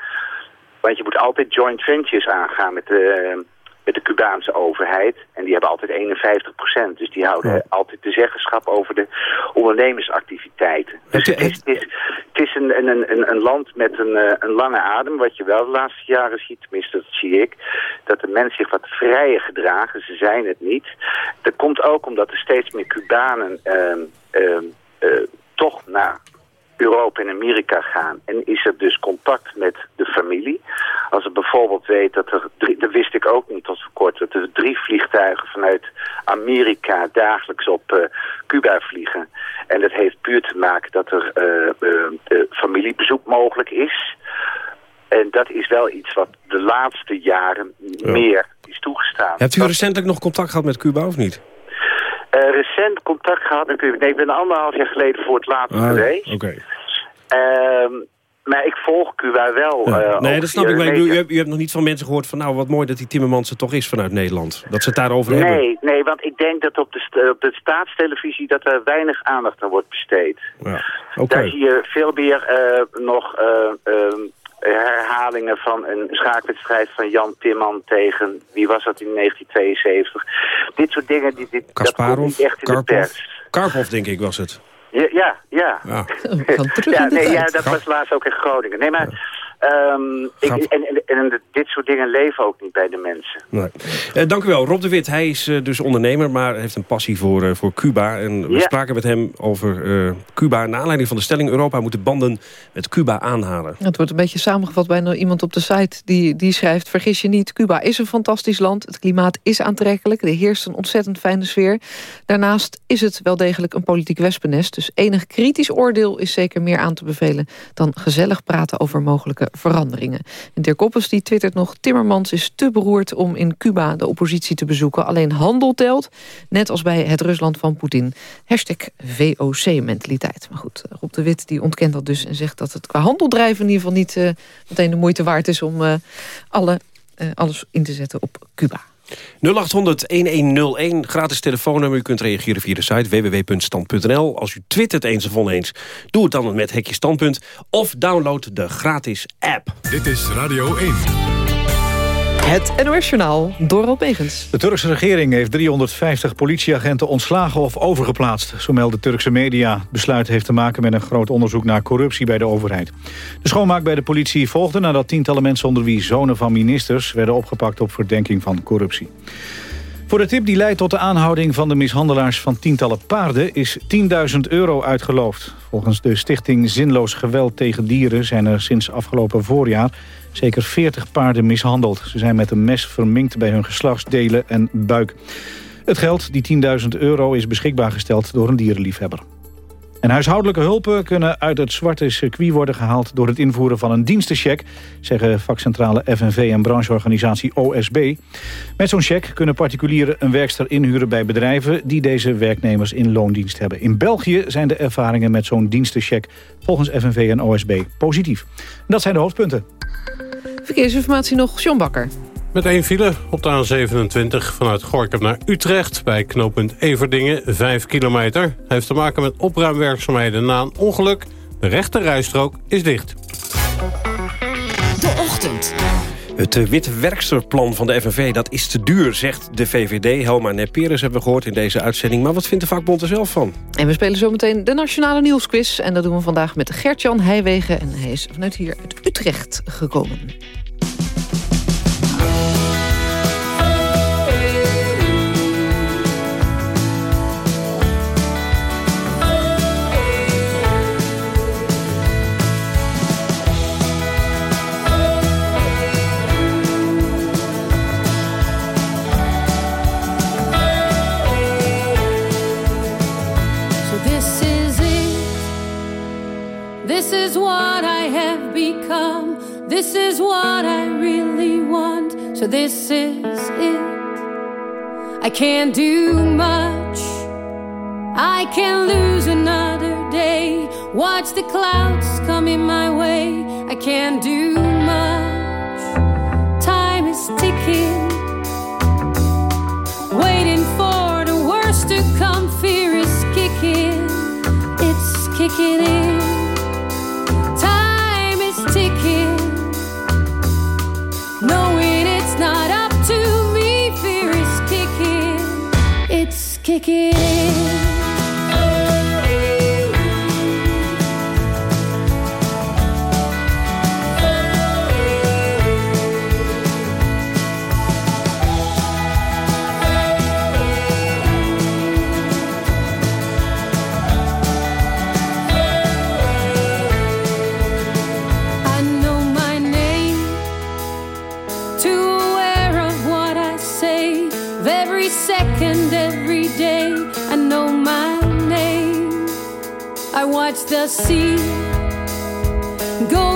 Want je moet altijd joint ventures aangaan met de, met de Cubaanse overheid. En die hebben altijd 51 procent. Dus die houden ja. altijd de zeggenschap over de ondernemersactiviteiten. Dus het is, het is, het is een, een, een, een, land met een, een lange adem. Wat je wel de laatste jaren ziet, tenminste dat zie ik. Dat de mensen zich wat vrijer gedragen. Ze zijn het niet. Dat komt ook omdat er steeds meer Cubanen uh, uh, uh, toch naar Europa en Amerika gaan. En is er dus contact met de familie. Als er bijvoorbeeld weet dat er, drie, dat wist ik ook niet tot voor kort, dat er drie vliegtuigen vanuit Amerika dagelijks op uh, Cuba vliegen. En dat heeft puur te maken dat er uh, uh, familiebezoek mogelijk is. En dat is wel iets wat de laatste jaren ja. meer is toegestaan. Hebt u recentelijk nog contact gehad met Cuba of niet? Uh, recent contact gehad met. Nee, ik ben anderhalf jaar geleden voor het laatst ah, geweest. Oké. Okay. Uh, maar ik volg Cuba wel. Ja. Uh, nee, dat snap ik. Maar u, u, hebt, u hebt nog niet van mensen gehoord van... nou, wat mooi dat die Timmermans er toch is vanuit Nederland. Dat ze het daarover nee, hebben. Nee, nee, want ik denk dat op de, op de staatstelevisie... dat er weinig aandacht aan wordt besteed. Ja. Okay. Daar zie je veel meer uh, nog... herhalingen van een schaakwedstrijd van Jan Timman tegen... wie was dat in 1972? Dit soort dingen, die, dit, dat komt niet echt in Karpov, de pers. Karpov, denk ik, was het. Ja, ja. Ja, ja. ja, nee, ja dat was laatst ook in Groningen. Nee, maar... Um, ik, en, en, en, dit soort dingen leven ook niet bij de mensen. Nee. Uh, dank u wel. Rob de Wit, hij is uh, dus ondernemer, maar heeft een passie voor, uh, voor Cuba. En we ja. spraken met hem over Cuba. Naar aanleiding van de stelling Europa moet de banden met Cuba aanhalen. Het wordt een beetje samengevat bij iemand op de site die, die schrijft... vergis je niet, Cuba is een fantastisch land. Het klimaat is aantrekkelijk. Er heerst een ontzettend fijne sfeer. Daarnaast is het wel degelijk een politiek wespennest. Dus enig kritisch oordeel is zeker meer aan te bevelen... dan gezellig praten over mogelijke veranderingen. En Dirk Koppers die twittert nog... Timmermans is te beroerd om in Cuba de oppositie te bezoeken. Alleen handel telt, net als bij het Rusland van Poetin. Hashtag VOC-mentaliteit. Maar goed, Rob de Wit die ontkent dat dus... en zegt dat het qua handel drijven in ieder geval niet uh, meteen de moeite waard is... om uh, alle, uh, alles in te zetten op Cuba. 0800-1101, gratis telefoonnummer. U kunt reageren via de site www.stand.nl. Als u twittert eens of oneens, doe het dan met Hekje Standpunt. Of download de gratis app. Dit is Radio 1. Het NOS-journaal, Doral Begens. De Turkse regering heeft 350 politieagenten ontslagen of overgeplaatst. Zo melden Turkse media. Het besluit heeft te maken met een groot onderzoek naar corruptie bij de overheid. De schoonmaak bij de politie volgde nadat tientallen mensen... onder wie zonen van ministers werden opgepakt op verdenking van corruptie. Voor de tip die leidt tot de aanhouding van de mishandelaars van tientallen paarden... is 10.000 euro uitgeloofd. Volgens de stichting Zinloos Geweld tegen Dieren... zijn er sinds afgelopen voorjaar zeker 40 paarden mishandeld. Ze zijn met een mes verminkt bij hun geslachtsdelen en buik. Het geld, die 10.000 euro, is beschikbaar gesteld door een dierenliefhebber. En huishoudelijke hulpen kunnen uit het zwarte circuit worden gehaald... door het invoeren van een dienstencheck, zeggen vakcentrale FNV en brancheorganisatie OSB. Met zo'n check kunnen particulieren een werkster inhuren bij bedrijven... die deze werknemers in loondienst hebben. In België zijn de ervaringen met zo'n dienstencheck volgens FNV en OSB positief. Dat zijn de hoofdpunten. Verkeersinformatie nog, John Bakker. Met één file op de A27 vanuit Gorkum naar Utrecht... bij knooppunt Everdingen, 5 kilometer. Hij heeft te maken met opruimwerkzaamheden na een ongeluk. De rechte rijstrook is dicht. De Ochtend. Het eh, witte werksterplan van de FNV dat is te duur, zegt de VVD. Helma Neperes hebben we gehoord in deze uitzending. Maar wat vindt de vakbond er zelf van? En we spelen zometeen de Nationale Nieuwsquiz. En dat doen we vandaag met Gert-Jan Heijwegen. En hij is vanuit hier uit Utrecht gekomen. Is what I really want. So this is it. I can't do much. I can lose another day. Watch the clouds coming my way. I can't do much. Time is ticking. Waiting for the worst to come. Fear is kicking. It's kicking in. take it in. sea. Go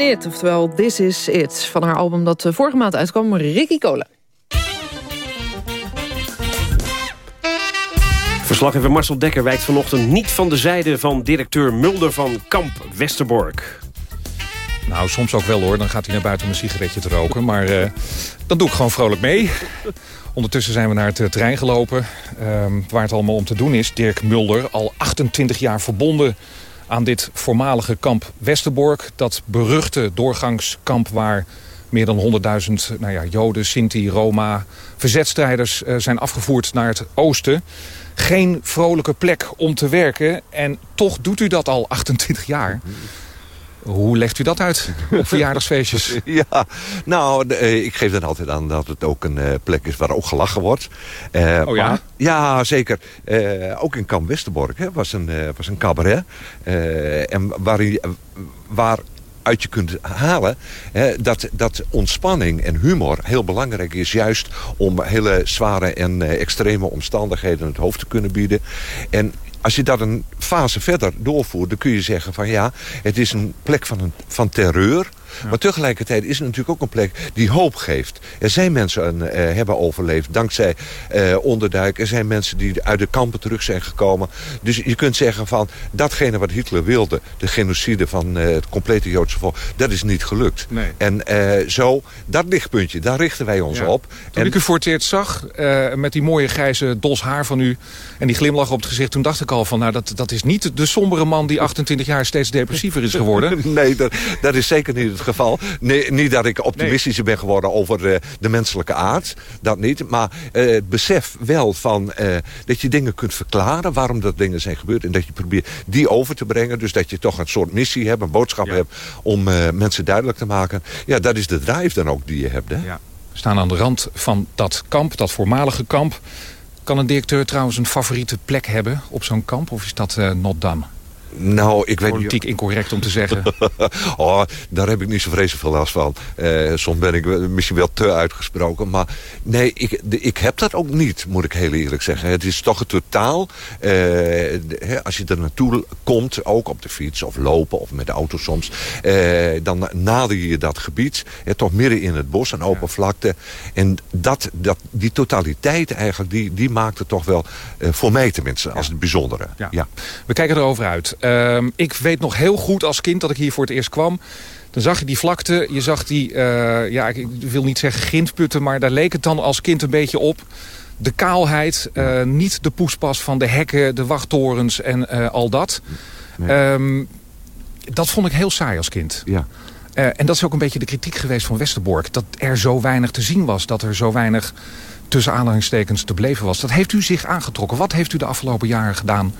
It, oftewel This Is It. Van haar album dat eh, vorige maand uitkwam, Ricky Cola. Verslaggever Marcel Dekker wijkt vanochtend niet van de zijde van directeur Mulder van Kamp Westerbork. Nou, soms ook wel hoor. Dan gaat hij naar buiten om een sigaretje te roken. Maar eh, dan doe ik gewoon vrolijk mee. Ondertussen zijn we naar het eh, terrein gelopen. Ehm, waar het allemaal om te doen is. Dirk Mulder, al 28 jaar verbonden aan dit voormalige kamp Westerbork. Dat beruchte doorgangskamp waar meer dan 100.000 nou ja, Joden, Sinti, Roma, verzetstrijders eh, zijn afgevoerd naar het oosten. Geen vrolijke plek om te werken. En toch doet u dat al 28 jaar. Hoe legt u dat uit op (laughs) verjaardagsfeestjes? Ja, nou, eh, ik geef dan altijd aan dat het ook een eh, plek is waar ook gelachen wordt. Eh, Oh ja? maar- ja, zeker. Ook in Kamp Westerbork hè, was, een, was een cabaret. En waar, je- waar uit je kunt halen hè, dat, dat ontspanning en humor heel belangrijk is. Juist om hele zware en extreme omstandigheden het hoofd te kunnen bieden. En als je dat een fase verder doorvoert, dan kun je zeggen van ja, het is een plek van, een, van terreur. Maar tegelijkertijd is het natuurlijk ook een plek die hoop geeft. Er zijn mensen eh, hebben overleefd dankzij onderduik. Er zijn mensen die uit de kampen terug zijn gekomen. Dus je kunt zeggen van datgene wat Hitler wilde... de genocide van eh, het complete Joodse volk... dat is niet gelukt. Nee. En zo, dat lichtpuntje, daar richten wij ons Ja. op. Toen ik u voor het eerst zag, met die mooie grijze dos haar van u... en die glimlach op het gezicht, toen dacht ik al van... nou, dat, dat is niet de sombere man die 28 jaar steeds depressiever is geworden. (laughs) Nee, dat, dat is zeker niet het geval. Nee, niet dat ik optimistischer ben geworden over eh, de menselijke aard. Dat niet. Maar eh, het besef wel van eh, dat je dingen kunt verklaren... waarom dat dingen zijn gebeurd. En dat je probeert die over te brengen. Dus dat je toch een soort missie hebt, een boodschap hebt... om mensen duidelijk te maken. Ja, dat is de drive dan ook die je hebt. Hè? We staan aan de rand van dat kamp, dat voormalige kamp. Kan een directeur trouwens een favoriete plek hebben op zo'n kamp? Of is dat eh not? Nou, ik weet Politiek incorrect om te zeggen. (laughs) oh, daar heb ik niet zo vreselijk veel last van. Eh, soms ben ik misschien wel te uitgesproken. Maar nee, ik, ik heb dat ook niet, moet ik heel eerlijk zeggen. Het is toch het totaal. eh, hè, als je er naartoe komt, ook op de fiets of lopen of met de auto soms. eh, dan nader je dat gebied. hè, toch midden in het bos, een open vlakte. En dat, dat, die totaliteit eigenlijk, die, die maakt het toch wel, voor mij tenminste, als het bijzondere. ja. We kijken erover uit. Ehm, ik weet nog heel goed als kind dat ik hier voor het eerst kwam. Dan zag je die vlakte, je zag die, eh, ja, ik wil niet zeggen grindputten... maar daar leek het dan als kind een beetje op. De kaalheid, eh, niet de poespas van de hekken, de wachttorens en eh, al dat. Ehm, dat vond ik heel saai als kind. Ja. En dat is ook een beetje de kritiek geweest van Westerbork. Dat er zo weinig te zien was. Dat er zo weinig tussen aanhalingstekens te beleven was. Dat heeft u zich aangetrokken. Wat heeft u de afgelopen jaren gedaan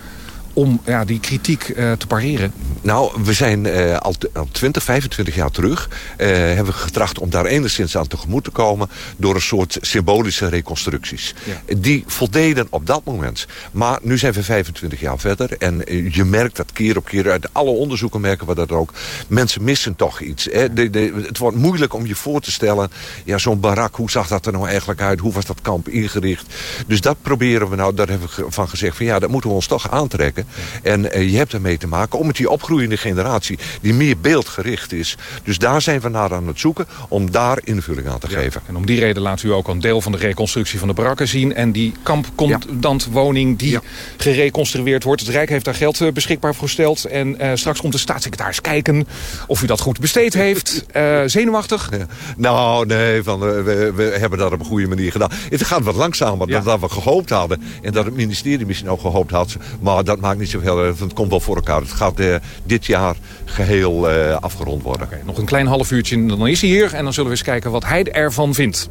om ja, die kritiek eh, te pareren? Nou, we zijn eh, al, t- al 20, 25 jaar terug... eh, hebben we getracht om daar enigszins aan tegemoet te komen... door een soort symbolische reconstructies. Die voldeden op dat moment. Maar nu zijn we 25 jaar verder... en je merkt dat keer op keer... uit alle onderzoeken merken we dat ook... mensen missen toch iets. Hè? De, de, het wordt moeilijk om je voor te stellen... ja, zo'n barak, hoe zag dat er nou eigenlijk uit? Hoe was dat kamp ingericht? Dus dat proberen we nou, daar hebben we van gezegd... van ja, dat moeten we ons toch aantrekken. En eh, je hebt ermee te maken om met die opgroeiende generatie... die meer beeldgericht is. Dus daar zijn we naar aan het zoeken om daar invulling aan te geven. En om die reden laat u ook een deel van de reconstructie van de barakken zien. En die kampcommandantwoning die gereconstrueerd wordt. Het Rijk heeft daar geld eh, beschikbaar voor gesteld. En eh, straks komt de staatssecretaris kijken of u dat goed besteed (laughs) heeft. Zenuwachtig? Nou, nee, van, we, we hebben dat op een goede manier gedaan. Het gaat wat langzamer dan dat we gehoopt hadden. En dat het ministerie misschien ook gehoopt had. Maar dat maakt niet zoveel uit. Het komt wel voor elkaar. Het gaat eh, dit jaar geheel eh, afgerond worden. Nog een klein half uurtje en dan is hij hier. En dan zullen we eens kijken wat hij ervan vindt.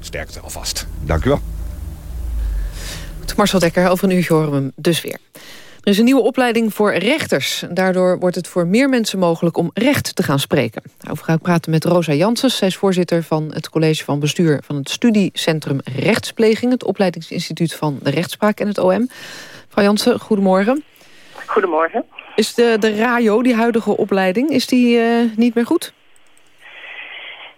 Sterkte alvast. Dank u wel. Marcel Dekker, over een uurtje horen we hem dus weer. Er is een nieuwe opleiding voor rechters. Daardoor wordt het voor meer mensen mogelijk om recht te gaan spreken. Daarover ga ik praten met Rosa Janssens. Zij is voorzitter van het college van bestuur van het studiecentrum Rechtspleging... het opleidingsinstituut van de rechtspraak en het OM. Mevrouw Janssen, goedemorgen. Goedemorgen. Is de, de RAJO, die huidige opleiding, is die eh, niet meer goed?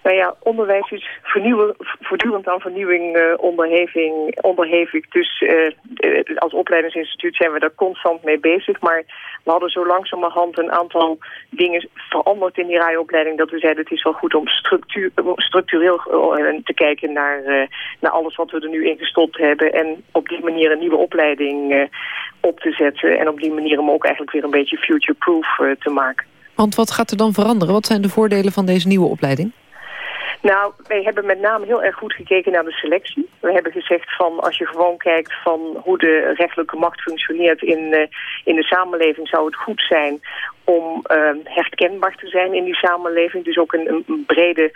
Nou ja, onderwijs is vernieuwen, voortdurend aan vernieuwing onderheving, onderhevig. Dus eh, eh, als opleidingsinstituut zijn we daar constant mee bezig. Maar we hadden zo langzamerhand een aantal dingen veranderd in die rijopleiding... dat we zeiden het is wel goed om structureel te kijken naar, naar alles wat we er nu in gestopt hebben... en op die manier een nieuwe opleiding op te zetten... en op die manier hem ook eigenlijk weer een beetje future-proof te maken. Want wat gaat er dan veranderen? Wat zijn de voordelen van deze nieuwe opleiding? Nou, wij hebben met name heel erg goed gekeken naar de selectie. We hebben gezegd van als je gewoon kijkt van hoe de rechtelijke macht functioneert in, eh, in de samenleving, zou het goed zijn om eh, herkenbaar te zijn in die samenleving. Dus ook een, een- brede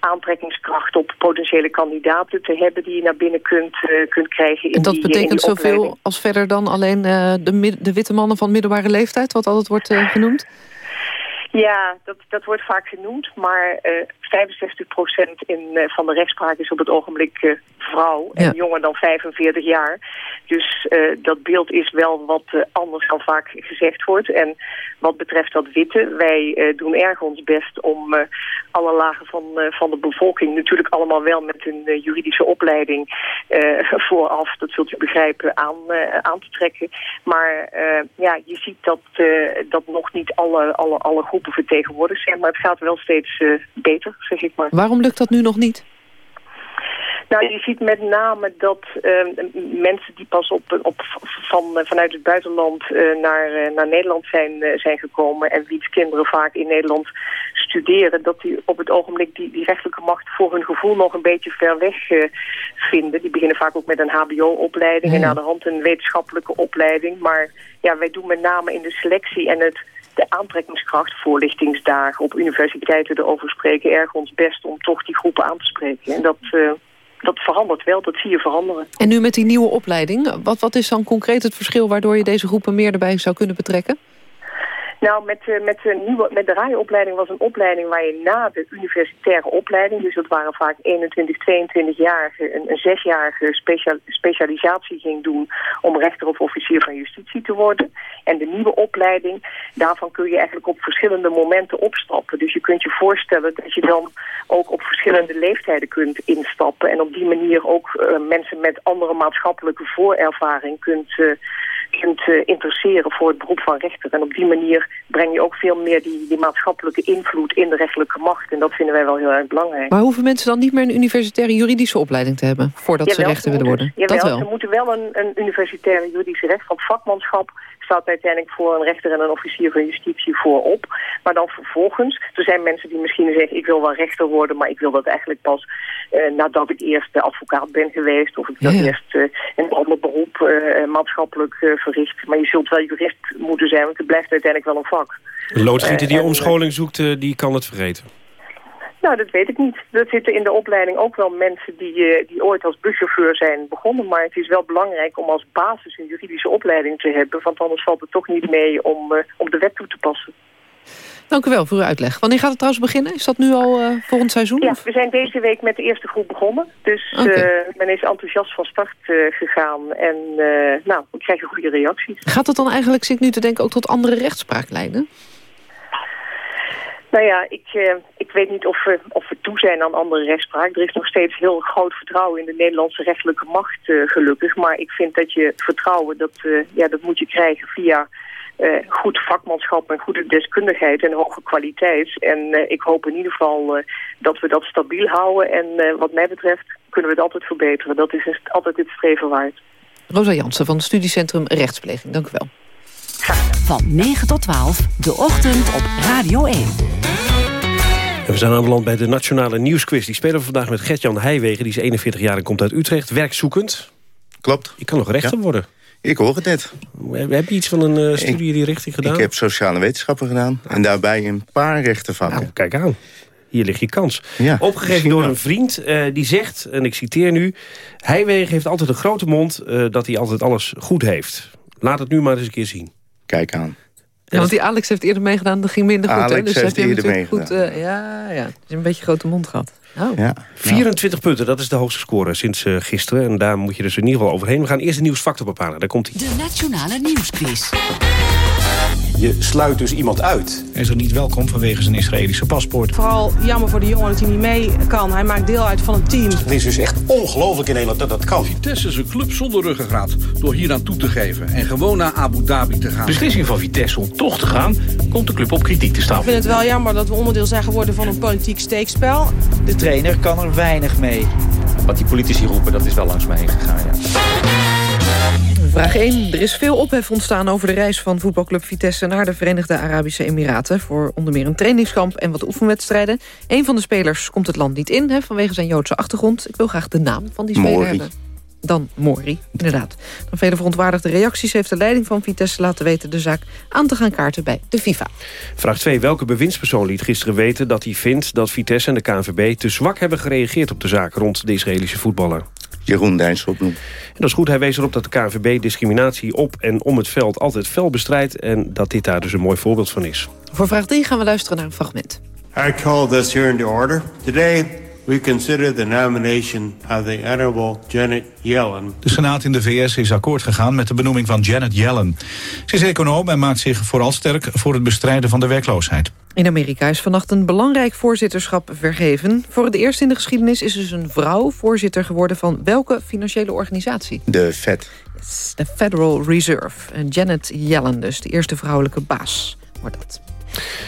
aantrekkingskracht op potentiële kandidaten te hebben die je naar binnen kunt, eh, kunt krijgen. In En dat die, in betekent zoveel als verder dan alleen eh, de, de witte mannen van middelbare leeftijd... wat altijd wordt genoemd? Ja, dat, dat wordt vaak genoemd, maar 65% in, eh, van de rechtspraak is op het ogenblik eh, vrouw en Ja. jonger dan 45 jaar. Dus eh, dat beeld is wel wat anders dan vaak gezegd wordt. En wat betreft dat witte, wij doen erg ons best om alle lagen van, van de bevolking, natuurlijk allemaal wel met een juridische opleiding (laughs) vooraf, dat zult u begrijpen, aan, aan te trekken. Maar ja, je ziet dat, dat nog niet alle, alle, alle groepen vertegenwoordigd zijn, maar het gaat wel steeds beter, zeg ik maar. Waarom lukt dat nu nog niet? Nou, je ziet met name dat eh, mensen die pas op, op, van, vanuit het buitenland eh, naar, eh, naar Nederland zijn, eh, zijn gekomen... en wiens kinderen vaak in Nederland studeren... dat die op het ogenblik die, die rechtelijke macht voor hun gevoel nog een beetje ver weg vinden. Die beginnen vaak ook met een hbo-opleiding en Ja. aan de hand een wetenschappelijke opleiding. Maar ja, wij doen met name in de selectie en het de aantrekkingskracht, voorlichtingsdagen op universiteiten erover spreken, erg ons best om toch die groepen aan te spreken. En dat, eh, dat verandert wel, dat zie je veranderen. En nu met die nieuwe opleiding, wat, wat is dan concreet het verschil... waardoor je deze groepen meer erbij zou kunnen betrekken? Nou, met, eh, met, de nieuwe, met de rijopleiding was een opleiding waar je na de universitaire opleiding, dus dat waren vaak 21, 22-jarigen, een, een zesjarige specia- specialisatie ging doen om rechter of officier van justitie te worden. En de nieuwe opleiding, daarvan kun je eigenlijk op verschillende momenten opstappen. Dus je kunt je voorstellen dat je dan ook op verschillende leeftijden kunt instappen en op die manier ook eh, mensen met andere maatschappelijke voorervaring kunt, eh, kunt eh, interesseren voor het beroep van rechter. En op die manier breng je ook veel meer die, die maatschappelijke invloed in de rechtelijke macht. En dat vinden wij wel heel erg belangrijk. Maar hoeven mensen dan niet meer een universitaire juridische opleiding te hebben... voordat ze rechter willen worden? Jawel, dat ze wel. moeten wel een, een universitaire juridische recht. Want vakmanschap staat uiteindelijk voor een rechter en een officier van justitie voorop. Maar dan vervolgens, er zijn mensen die misschien zeggen... ik wil wel rechter worden, maar ik wil dat eigenlijk pas eh, nadat ik eerst advocaat ben geweest... of ik wil Ja, ja. eerst eh, een ander beroep eh, maatschappelijk eh, verricht. Maar je zult wel jurist moeten zijn, want het blijft uiteindelijk wel een vak. Een loodgieter die en, omscholing zoekt, die kan het vergeten. Nou, dat weet ik niet. Er zitten in de opleiding ook wel mensen die, eh, die ooit als buschauffeur zijn begonnen. Maar het is wel belangrijk om als basis een juridische opleiding te hebben. Want anders valt het toch niet mee om, eh, om de wet toe te passen. Dank u wel voor uw uitleg. Wanneer gaat het trouwens beginnen? Is dat nu al eh, volgend seizoen? Ja, we zijn deze week met de eerste groep begonnen. Dus men is enthousiast van start gegaan. En nou, we krijgen goede reacties. Gaat het dan eigenlijk, zit ik nu te denken, ook tot andere rechtspraak leiden? Nou ja, ik, eh, ik weet niet of we, of we toe zijn aan andere rechtspraak. Er is nog steeds heel groot vertrouwen in de Nederlandse rechtelijke macht, eh, gelukkig. Maar ik vind dat je vertrouwen, dat, eh, ja, dat moet je krijgen via goed vakmanschap en goede deskundigheid en hoge kwaliteit. En ik hoop in ieder geval dat we dat stabiel houden. En wat mij betreft kunnen we het altijd verbeteren. Dat is altijd het streven waard. Rosa Jansen van het Studiecentrum Rechtspleging. Dank u wel. Van 9 tot 12, de ochtend op Radio 1. En we zijn aanbeland bij de Nationale Nieuwsquiz. Die spelen we vandaag met Gert-Jan Heijwegen. Die is 41 jaar en komt uit Utrecht. Werkzoekend. Klopt. Je kan nog rechter Ja. worden. Ik hoor het net. Heb je iets van een eh, studie in die richting gedaan? Ik heb sociale wetenschappen gedaan. En daarbij een paar rechtenvakken. Nou, kijk aan. Hier ligt je kans. Ja, Opgegeven door wel. een vriend eh, die zegt, en ik citeer nu... Heijwegen heeft altijd een grote mond eh, dat hij altijd alles goed heeft. Laat het nu maar eens een keer zien. Kijk aan. Ja, want die Alex heeft eerder meegedaan, dat ging minder goed. hè? Alex Dus heeft eerder natuurlijk goed, eh, ja, ja. Dus een beetje grote mond gehad. Oh. Ja. 24 punten, dat is de hoogste score sinds eh, gisteren. En daar moet je dus in ieder geval overheen. We gaan eerst de nieuwsfactor bepalen. Daar komt hij. De Nationale Nieuwsquiz. Je sluit dus iemand uit. Hij is er niet welkom vanwege zijn Israëlische paspoort. Vooral jammer voor de jongen dat hij niet mee kan. Hij maakt deel uit van een team. Het is dus echt ongelooflijk in Nederland dat dat kan. Vitesse is een club zonder ruggengraat door hieraan toe te geven en gewoon naar Abu Dhabi te gaan. beslissing van Vitesse om toch te gaan, komt de club op kritiek te staan. Ik vind het wel jammer dat we onderdeel zijn geworden van een politiek steekspel. De trainer kan er weinig mee. Wat die politici roepen, dat is wel langs mij heen gegaan, ja. Vraag 1. Er is veel ophef ontstaan over de reis van voetbalclub Vitesse... naar de Verenigde Arabische Emiraten... voor onder meer een trainingskamp en wat oefenwedstrijden. Een van de spelers komt het land niet in hè, vanwege zijn Joodse achtergrond. Ik wil graag de naam van die speler Mori. hebben. Dan Mori, inderdaad. Dan vele verontwaardigde reacties heeft de leiding van Vitesse laten weten... de zaak aan te gaan kaarten bij de FIFA. Vraag 2. Welke bewindspersoon liet gisteren weten dat hij vindt... dat Vitesse en de KNVB te zwak hebben gereageerd op de zaak... rond de Israëlische voetballer? Jeroen Dijsselbloem. En dat is goed. Hij wees erop dat de KNVB discriminatie op en om het veld altijd fel bestrijdt... en dat dit daar dus een mooi voorbeeld van is. Voor vraag 3 gaan we luisteren naar een fragment. I call this here into order. Today, we consider the nomination of the Honorable Janet Yellen. De Senaat in de VS is akkoord gegaan met de benoeming van Janet Yellen. Ze is econoom en maakt zich vooral sterk voor het bestrijden van de werkloosheid. In Amerika is vannacht een belangrijk voorzitterschap vergeven. Voor het eerst in de geschiedenis is dus een vrouw voorzitter geworden... van welke financiële organisatie? De Fed. Yes, de Federal Reserve. En Janet Yellen dus, de eerste vrouwelijke baas wordt dat.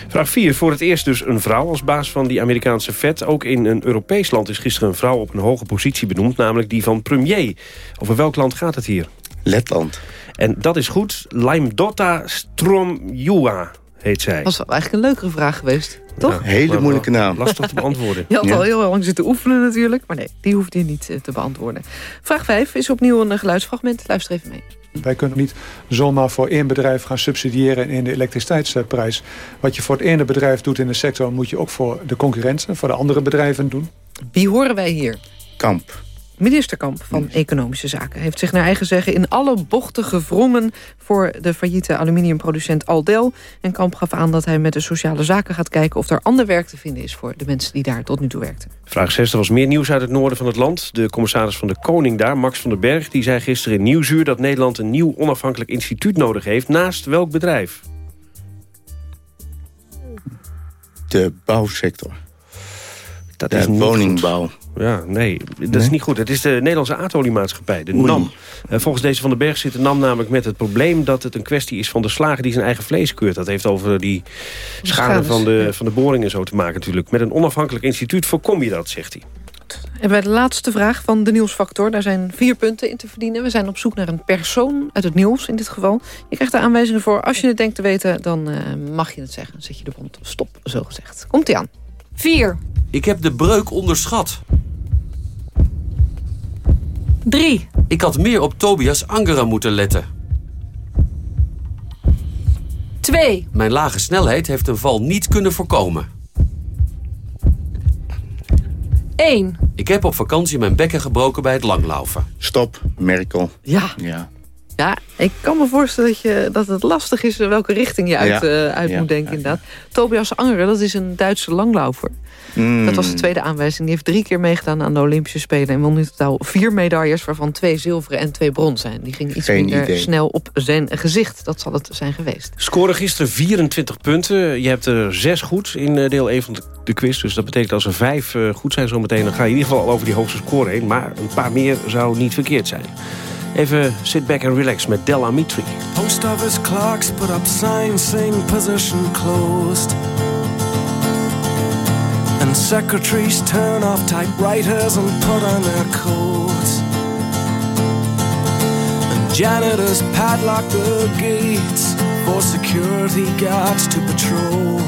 Vraag 4. Voor het eerst dus een vrouw als baas van die Amerikaanse Fed. Ook in een Europees land is gisteren een vrouw op een hoge positie benoemd... namelijk die van premier. Over welk land gaat het hier? Letland. En dat is goed. Laimdota Stromjua heet zij. Dat was wel eigenlijk een leukere vraag geweest, toch? Ja, Hele moeilijke naam. Lastig te beantwoorden. (laughs) Je had Ja. al heel lang zitten oefenen natuurlijk. Maar nee, die hoefde je niet eh, te beantwoorden. Vraag 5 is opnieuw een eh, geluidsfragment. Luister even mee. Wij kunnen niet zomaar voor één bedrijf gaan subsidiëren in de elektriciteitsprijs. Wat je voor het ene bedrijf doet in de sector... moet je ook voor de concurrentie, voor de andere bedrijven doen. Wie horen wij hier? Kamp. Minister Kamp van Economische Zaken heeft zich naar eigen zeggen in alle bochten gewrongen voor de failliete aluminiumproducent Aldel. En Kamp gaf aan dat hij met de sociale zaken gaat kijken of er ander werk te vinden is voor de mensen die daar tot nu toe werkten. Vraag 6. Er was meer nieuws uit het noorden van het land. De commissaris van de Koning daar, Max van den Berg... die zei gisteren in Nieuwsuur dat Nederland een nieuw onafhankelijk instituut nodig heeft. Naast welk bedrijf? De bouwsector. Dat de is niet woningbouw. Ja, nee, dat Nee? is niet goed. Het is de Nederlandse aardoliemaatschappij, de Oei. NAM. Eh, volgens deze van den Berg zit de NAM namelijk met het probleem... dat het een kwestie is van de slager die zijn eigen vlees keurt. Dat heeft over die schade van de, van de boringen zo te maken natuurlijk. Met een onafhankelijk instituut voorkom je dat, zegt hij. En bij de laatste vraag van de nieuwsfactor, daar zijn vier punten in te verdienen. We zijn op zoek naar een persoon uit het nieuws in dit geval. Je krijgt er aanwijzingen voor. Als je het denkt te weten, dan eh, mag je het zeggen. Dan zet je de bond op stop, zo gezegd. Komt-ie aan. 4, Ik heb de breuk onderschat. 3, Ik had meer op Tobias Angera moeten letten. 2, Mijn lage snelheid heeft een val niet kunnen voorkomen. 1. Ik heb op vakantie mijn bekken gebroken bij het langlaufen. Stop, Merkel. Ja. Ja. Ja, ik kan me voorstellen dat, je, dat het lastig is... welke richting je uit, Ja. eh, uit Ja, moet denken, inderdaad. Tobias Angeren, dat is een Duitse langlaufer. Mm. Dat was de tweede aanwijzing. Die heeft drie keer meegedaan aan de Olympische Spelen... en won in totaal vier medailles, waarvan twee zilveren en twee brons zijn. Die ging iets Geen minder idee. snel op zijn gezicht. Dat zal het zijn geweest. Scoren gisteren 24 punten. Je hebt er zes goed in eh, deel 1 van de, quiz. Dus dat betekent als er vijf eh, goed zijn zometeen... dan ga je in ieder geval al over die hoogste score heen. Maar een paar meer zou niet verkeerd zijn. Even sit back and relax met Del Amitri. Post office clerks put up signs saying position closed. And secretaries turn off typewriters and put on their coats. And janitors padlock the gates for security guards to patrol.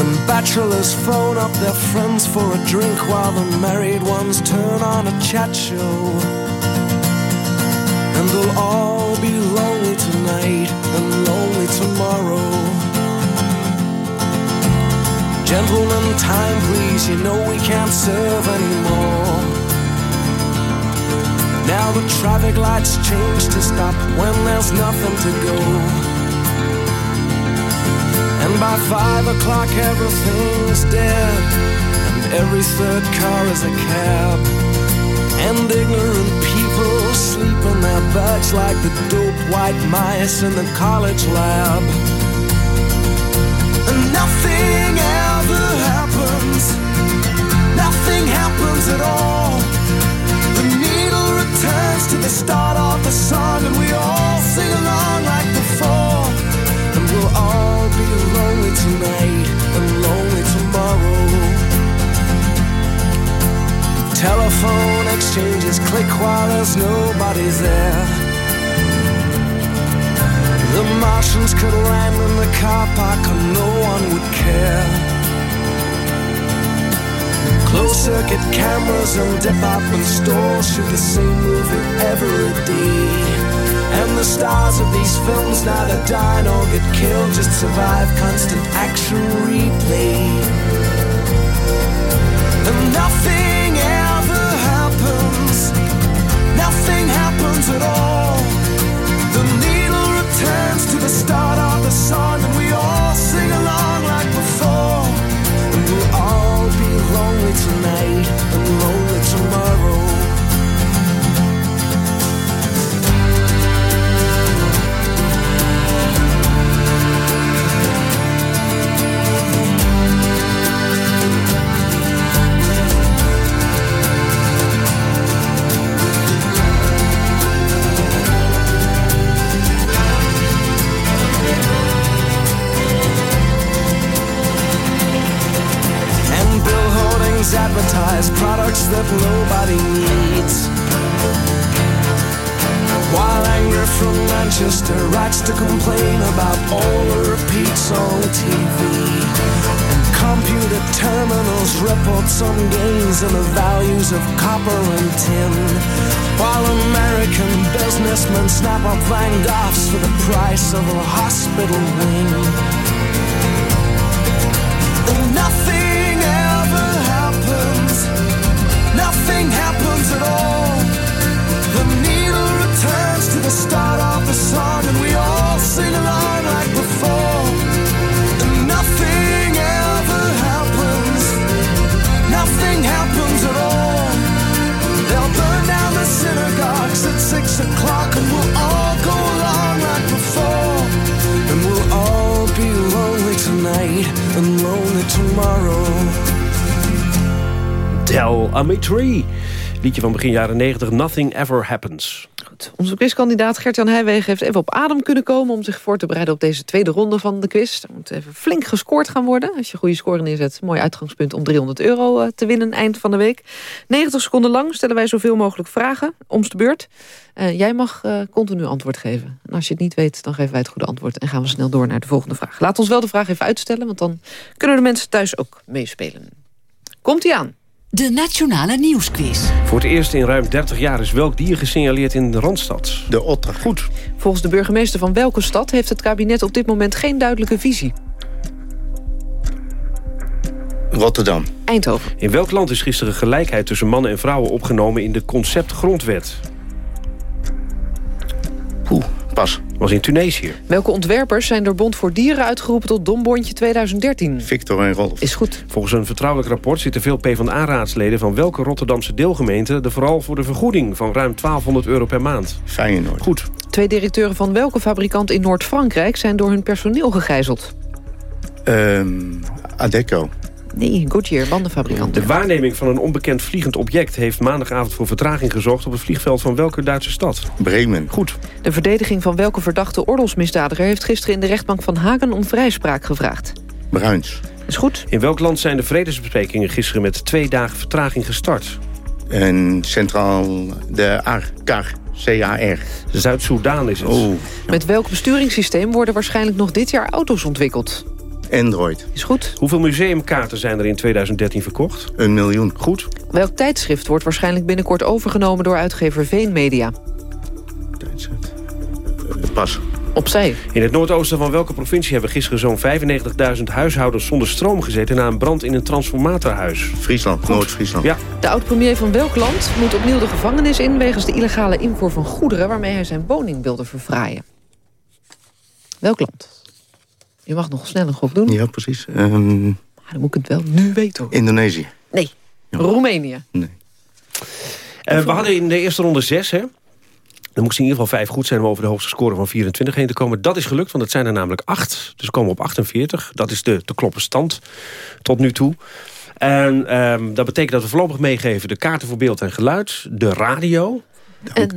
And bachelors phone up their friends for a drink while the married ones turn on a chat show. And they'll all be lonely tonight and lonely tomorrow. Gentlemen, time please, you know we can't serve anymore. Now the traffic lights change to stop when there's nothing to go. And by five o'clock everything's dead, and every third car is a cab. And ignorant people asleep in their beds like the dope white mice in the college lab. And nothing ever happens. Nothing happens at all. The needle returns to the start of the song, and we all sing along like before. And we'll all be lonely tonight and lonely tomorrow. Telephone exchanges click while there's nobody there. The Martians could land in the car park and no one would care. Closed circuit cameras and department stores shoot the same movie every day. And the stars of these films neither die nor get killed, just survive constant action replay. And nothing nothing happens at all. The needle returns to the start of the song, and we all sing along like before. And we'll all be lonely tonight and lonely tomorrow. To complain about all the repeats on TV. And computer terminals report some gains in the values of copper and tin. While American businessmen snap up Van Goghs for the price of a hospital wing. And nothing ever happens. Nothing happens at all. The needle returns to the start of the song, and we Del Amitri. Liedje van begin jaren 90, Nothing Ever Happens. Onze quizkandidaat Gert-Jan Heijwegen heeft even op adem kunnen komen... om zich voor te bereiden op deze tweede ronde van de quiz. Er moet even flink gescoord gaan worden. Als je goede score neerzet, mooi uitgangspunt om 300 euro eh, te winnen eind van de week. 90 seconden lang stellen wij zoveel mogelijk vragen, omst de beurt. Eh, jij mag eh, continu antwoord geven. En als je het niet weet, dan geven wij het goede antwoord... en gaan we snel door naar de volgende vraag. Laat ons wel de vraag even uitstellen, want dan kunnen de mensen thuis ook meespelen. Komt-ie aan. De Nationale Nieuwsquiz. Voor het eerst in ruim 30 jaar is welk dier gesignaleerd in de Randstad? De otter. Goed. Volgens de burgemeester van welke stad heeft het kabinet op dit moment geen duidelijke visie? Rotterdam. Eindhoven. In welk land is gisteren gelijkheid tussen mannen en vrouwen opgenomen in de conceptgrondwet? Poeh, pas. Was in Tunesië. Welke ontwerpers zijn door Bond voor Dieren uitgeroepen tot Dombondje 2013? Victor en Rolf. Is goed. Volgens een vertrouwelijk rapport zitten veel PvdA-raadsleden... van welke Rotterdamse deelgemeente... er vooral voor de vergoeding van ruim 1200 euro per maand. Feyenoord. Goed. Twee directeuren van welke fabrikant in Noord-Frankrijk... zijn door hun personeel gegijzeld? Ehm Adeco. Nee, Goodyear, bandenfabrikant. De waarneming van een onbekend vliegend object... heeft maandagavond voor vertraging gezorgd... op het vliegveld van welke Duitse stad? Bremen. Goed. De verdediging van welke verdachte oorlogsmisdadiger... heeft gisteren in de rechtbank van Hagen om vrijspraak gevraagd? Bruins. Is goed. In welk land zijn de vredesbesprekingen gisteren... met twee dagen vertraging gestart? En centraal de AR. CAR. C-A-R. Zuid-Soedan is het. Oh, Met welk besturingssysteem worden waarschijnlijk nog dit jaar auto's ontwikkeld? Android. Is goed. Hoeveel museumkaarten zijn er in 2013 verkocht? Een miljoen. Goed. Welk tijdschrift wordt waarschijnlijk binnenkort overgenomen door uitgever Veen Media? Tijdschrift. Eh, Pas. Opzij. In het noordoosten van welke provincie hebben gisteren zo'n 95.000 huishoudens zonder stroom gezeten na een brand in een transformatorhuis? Friesland. Noord-Friesland. Ja, De oud-premier van welk land moet opnieuw de gevangenis in... wegens de illegale invoer van goederen waarmee hij zijn woning wilde verfraaien? Welk land? Je mag nog snel een gok doen. Ja, precies. Ehm, Maar dan moet ik het wel nu weten. hoor. Indonesië. Nee, Roemenië. Eh, we hadden in de eerste ronde zes, hè? Er moesten in ieder geval vijf goed zijn om over de hoogste score van 24 heen te komen. Dat is gelukt, want het zijn er namelijk acht. Dus we komen op 48. Dat is de te kloppen stand tot nu toe. En ehm, dat betekent dat we voorlopig meegeven de kaarten voor beeld en geluid, de radio, En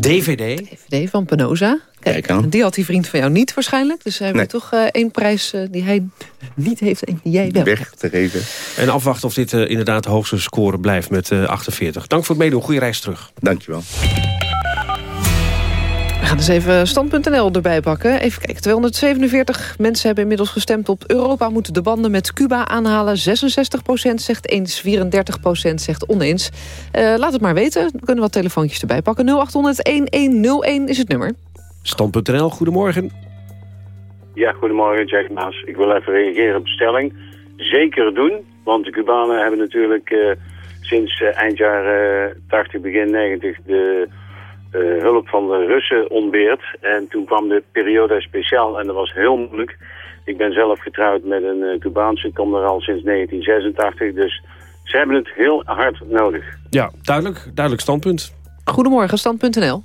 DVD. DVD van Penosa. Kijk, die had die vriend van jou niet waarschijnlijk. Dus hebben we Nee. toch eh, één prijs eh, die hij niet heeft en die jij wel Weg te geven. En afwachten of dit eh, inderdaad de hoogste score blijft met eh, 48. Dank voor het meedoen. Goede reis terug. Dankjewel. We gaan eens even stand.nl erbij pakken. Even kijken, 247 mensen hebben inmiddels gestemd op Europa... moeten de banden met Cuba aanhalen. 66% zegt eens, 34% zegt oneens. Eh, laat het maar weten, we kunnen wat telefoontjes erbij pakken. 0800-1101 is het nummer. Stand.nl, goedemorgen. Ja, goedemorgen Jack Maas. Ik wil even reageren op de stelling. Zeker doen, want de Cubanen hebben natuurlijk eh, sinds eh, eind jaren 80, begin 90 de eh, hulp van de Russen ontbeerd. En toen kwam de periode speciaal en dat was heel moeilijk. Ik ben zelf getrouwd met een uh, Cubaanse, ik kom er al sinds 1986. Dus ze hebben het heel hard nodig. Ja, duidelijk, duidelijk standpunt. Goedemorgen, stand.nl.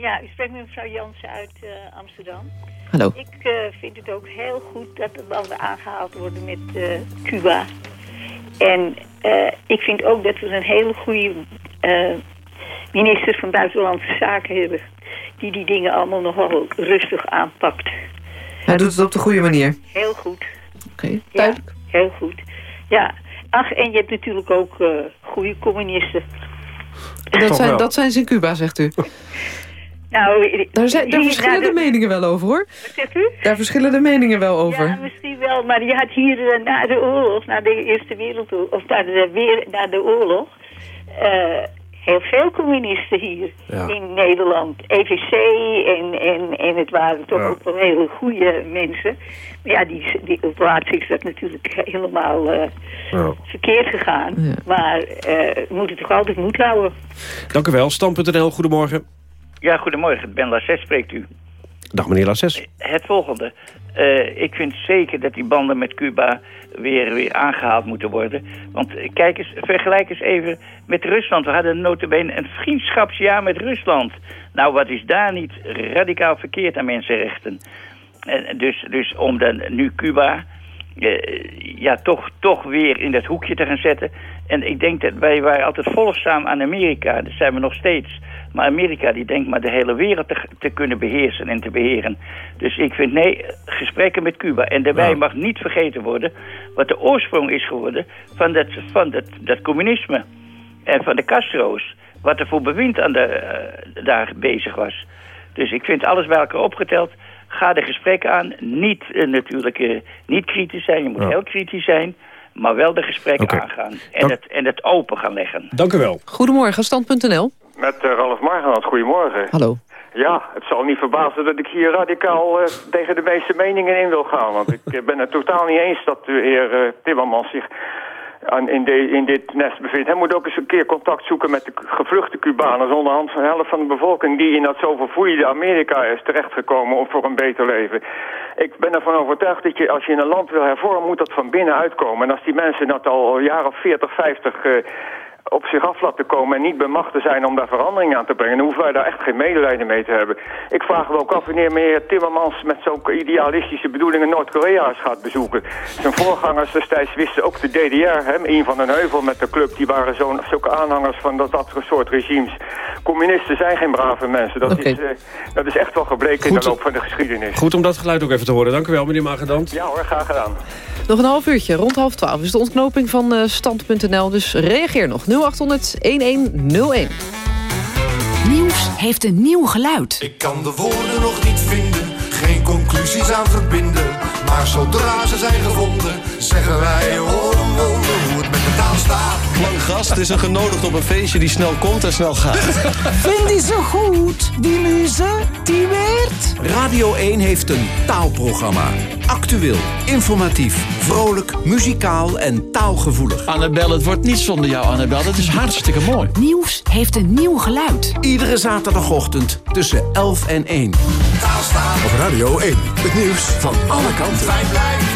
Ja, u spreekt met mevrouw Jansen uit eh, Amsterdam. Hallo. Ik eh, vind het ook heel goed dat de banden aangehaald worden met eh, Cuba. En eh, ik vind ook dat we een hele goede eh, minister van Buitenlandse Zaken hebben. Die die dingen allemaal nogal rustig aanpakt. Hij doet het op de goede manier. Heel goed. Oké, Ja, heel goed. Ja. Ach, en je hebt natuurlijk ook eh, goede communisten. En dat, zijn, dat zijn ze in Cuba, zegt u. (laughs) Nou, Daar, zijn, daar verschillen naar de meningen wel over, hoor. Wat zegt u? Daar verschillen de meningen wel over. Ja, misschien wel, maar je had hier eh, na de oorlog, na de Eerste Wereldoorlog, of na de, weer, na de oorlog, eh, heel veel communisten hier Ja. in Nederland. EVC en, en, en het waren toch ook wel hele goede mensen. Maar ja, die, die, op laatst is dat natuurlijk helemaal eh, verkeerd gegaan. Maar eh, we moeten toch altijd moed houden. Dank u wel. Stand.nl, goedemorgen. Ja, goedemorgen. Ben Lasset spreekt u. Dag meneer Lasses. Het volgende. Eh, ik vind zeker dat die banden met Cuba weer, weer aangehaald moeten worden. Want eh, kijk eens, vergelijk eens even met Rusland. We hadden notabene een vriendschapsjaar met Rusland. Nou, wat is daar niet radicaal verkeerd aan mensenrechten? En dus, dus om dan nu Cuba eh, ja, toch, toch weer in dat hoekje te gaan zetten. En ik denk dat wij waren altijd volgzaam aan Amerika. Dat zijn we nog steeds. Maar Amerika die denkt maar de hele wereld te, te kunnen beheersen en te beheren. Dus ik vind nee, gesprekken met Cuba. En daarbij mag niet vergeten worden wat de oorsprong is geworden van dat, van dat, dat communisme. En van de Castro's. Wat er voor bewind aan de, eh, daar bezig was. Dus ik vind alles bij elkaar opgeteld. Ga de gesprekken aan. Niet eh, natuurlijk eh, niet kritisch zijn. Je moet Ja. heel kritisch zijn. Maar wel de gesprekken aangaan. En het, en het open gaan leggen. Dank u wel. Goedemorgen, stand.nl. Met eh, Ralf Margenand, goedemorgen. Hallo. Ja, het zal niet verbazen dat ik hier radicaal eh, tegen de meeste meningen in wil gaan. Want ik eh, ben het totaal niet eens dat de heer eh, Timmermans zich aan, in, de, in dit nest bevindt. Hij moet ook eens een keer contact zoeken met de gevluchte Cubanen... onderhand van de helft van de bevolking die in dat zo verfoeide Amerika is terechtgekomen... om voor een beter leven. Ik ben ervan overtuigd dat je, als je een land wil hervormen... moet dat van binnenuit komen. En als die mensen dat al of 40, 50... eh, op zich af laten komen en niet bemachtigd zijn om daar verandering aan te brengen, dan hoeven wij daar echt geen medelijden mee te hebben. Ik vraag me ook af wanneer meneer Timmermans met zo'n idealistische bedoelingen Noord-Korea's gaat bezoeken. Zijn voorgangers destijds wisten ook de DDR, hè, een van den Heuvel met de club, die waren zo'n zulke aanhangers van dat, dat soort regimes. Communisten zijn geen brave mensen. Dat, is, eh, dat is echt wel gebleken in de loop van de geschiedenis. Goed om dat geluid ook even te horen. Dank u wel, meneer Magendant. Ja hoor, graag gedaan. Nog een half uurtje, rond half twaalf is de ontknoping van eh, stand.nl. Dus reageer nog 0800 1101. Nieuws heeft een nieuw geluid. Ik kan de woorden nog niet vinden, geen conclusies aan verbinden. Maar zodra ze zijn gevonden, zeggen wij oh Lang gast is een genodigd op een feestje die snel komt en snel gaat. (laughs) Vind die zo goed, die muze, die weert? Radio 1 heeft een taalprogramma. Actueel, informatief, vrolijk, muzikaal en taalgevoelig. Annabel, het wordt niet zonder jou, Annabel. Dat is hartstikke mooi. Nieuws heeft een nieuw geluid. Iedere zaterdagochtend tussen 11 en 1. Op Radio 1, het nieuws van alle kanten. Wij blijven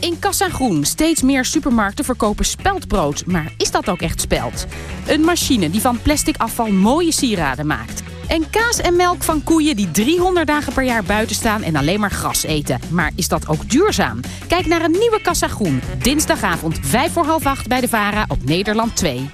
In Kassa Groen steeds meer supermarkten verkopen speldbrood. Maar is dat ook echt speld? Een machine die van plastic afval mooie sieraden maakt. En kaas en melk van koeien die 300 dagen per jaar buiten staan en alleen maar gras eten. Maar is dat ook duurzaam? Kijk naar een nieuwe Kassa Groen. Dinsdagavond 5 voor half 8 bij de VARA op Nederland 2.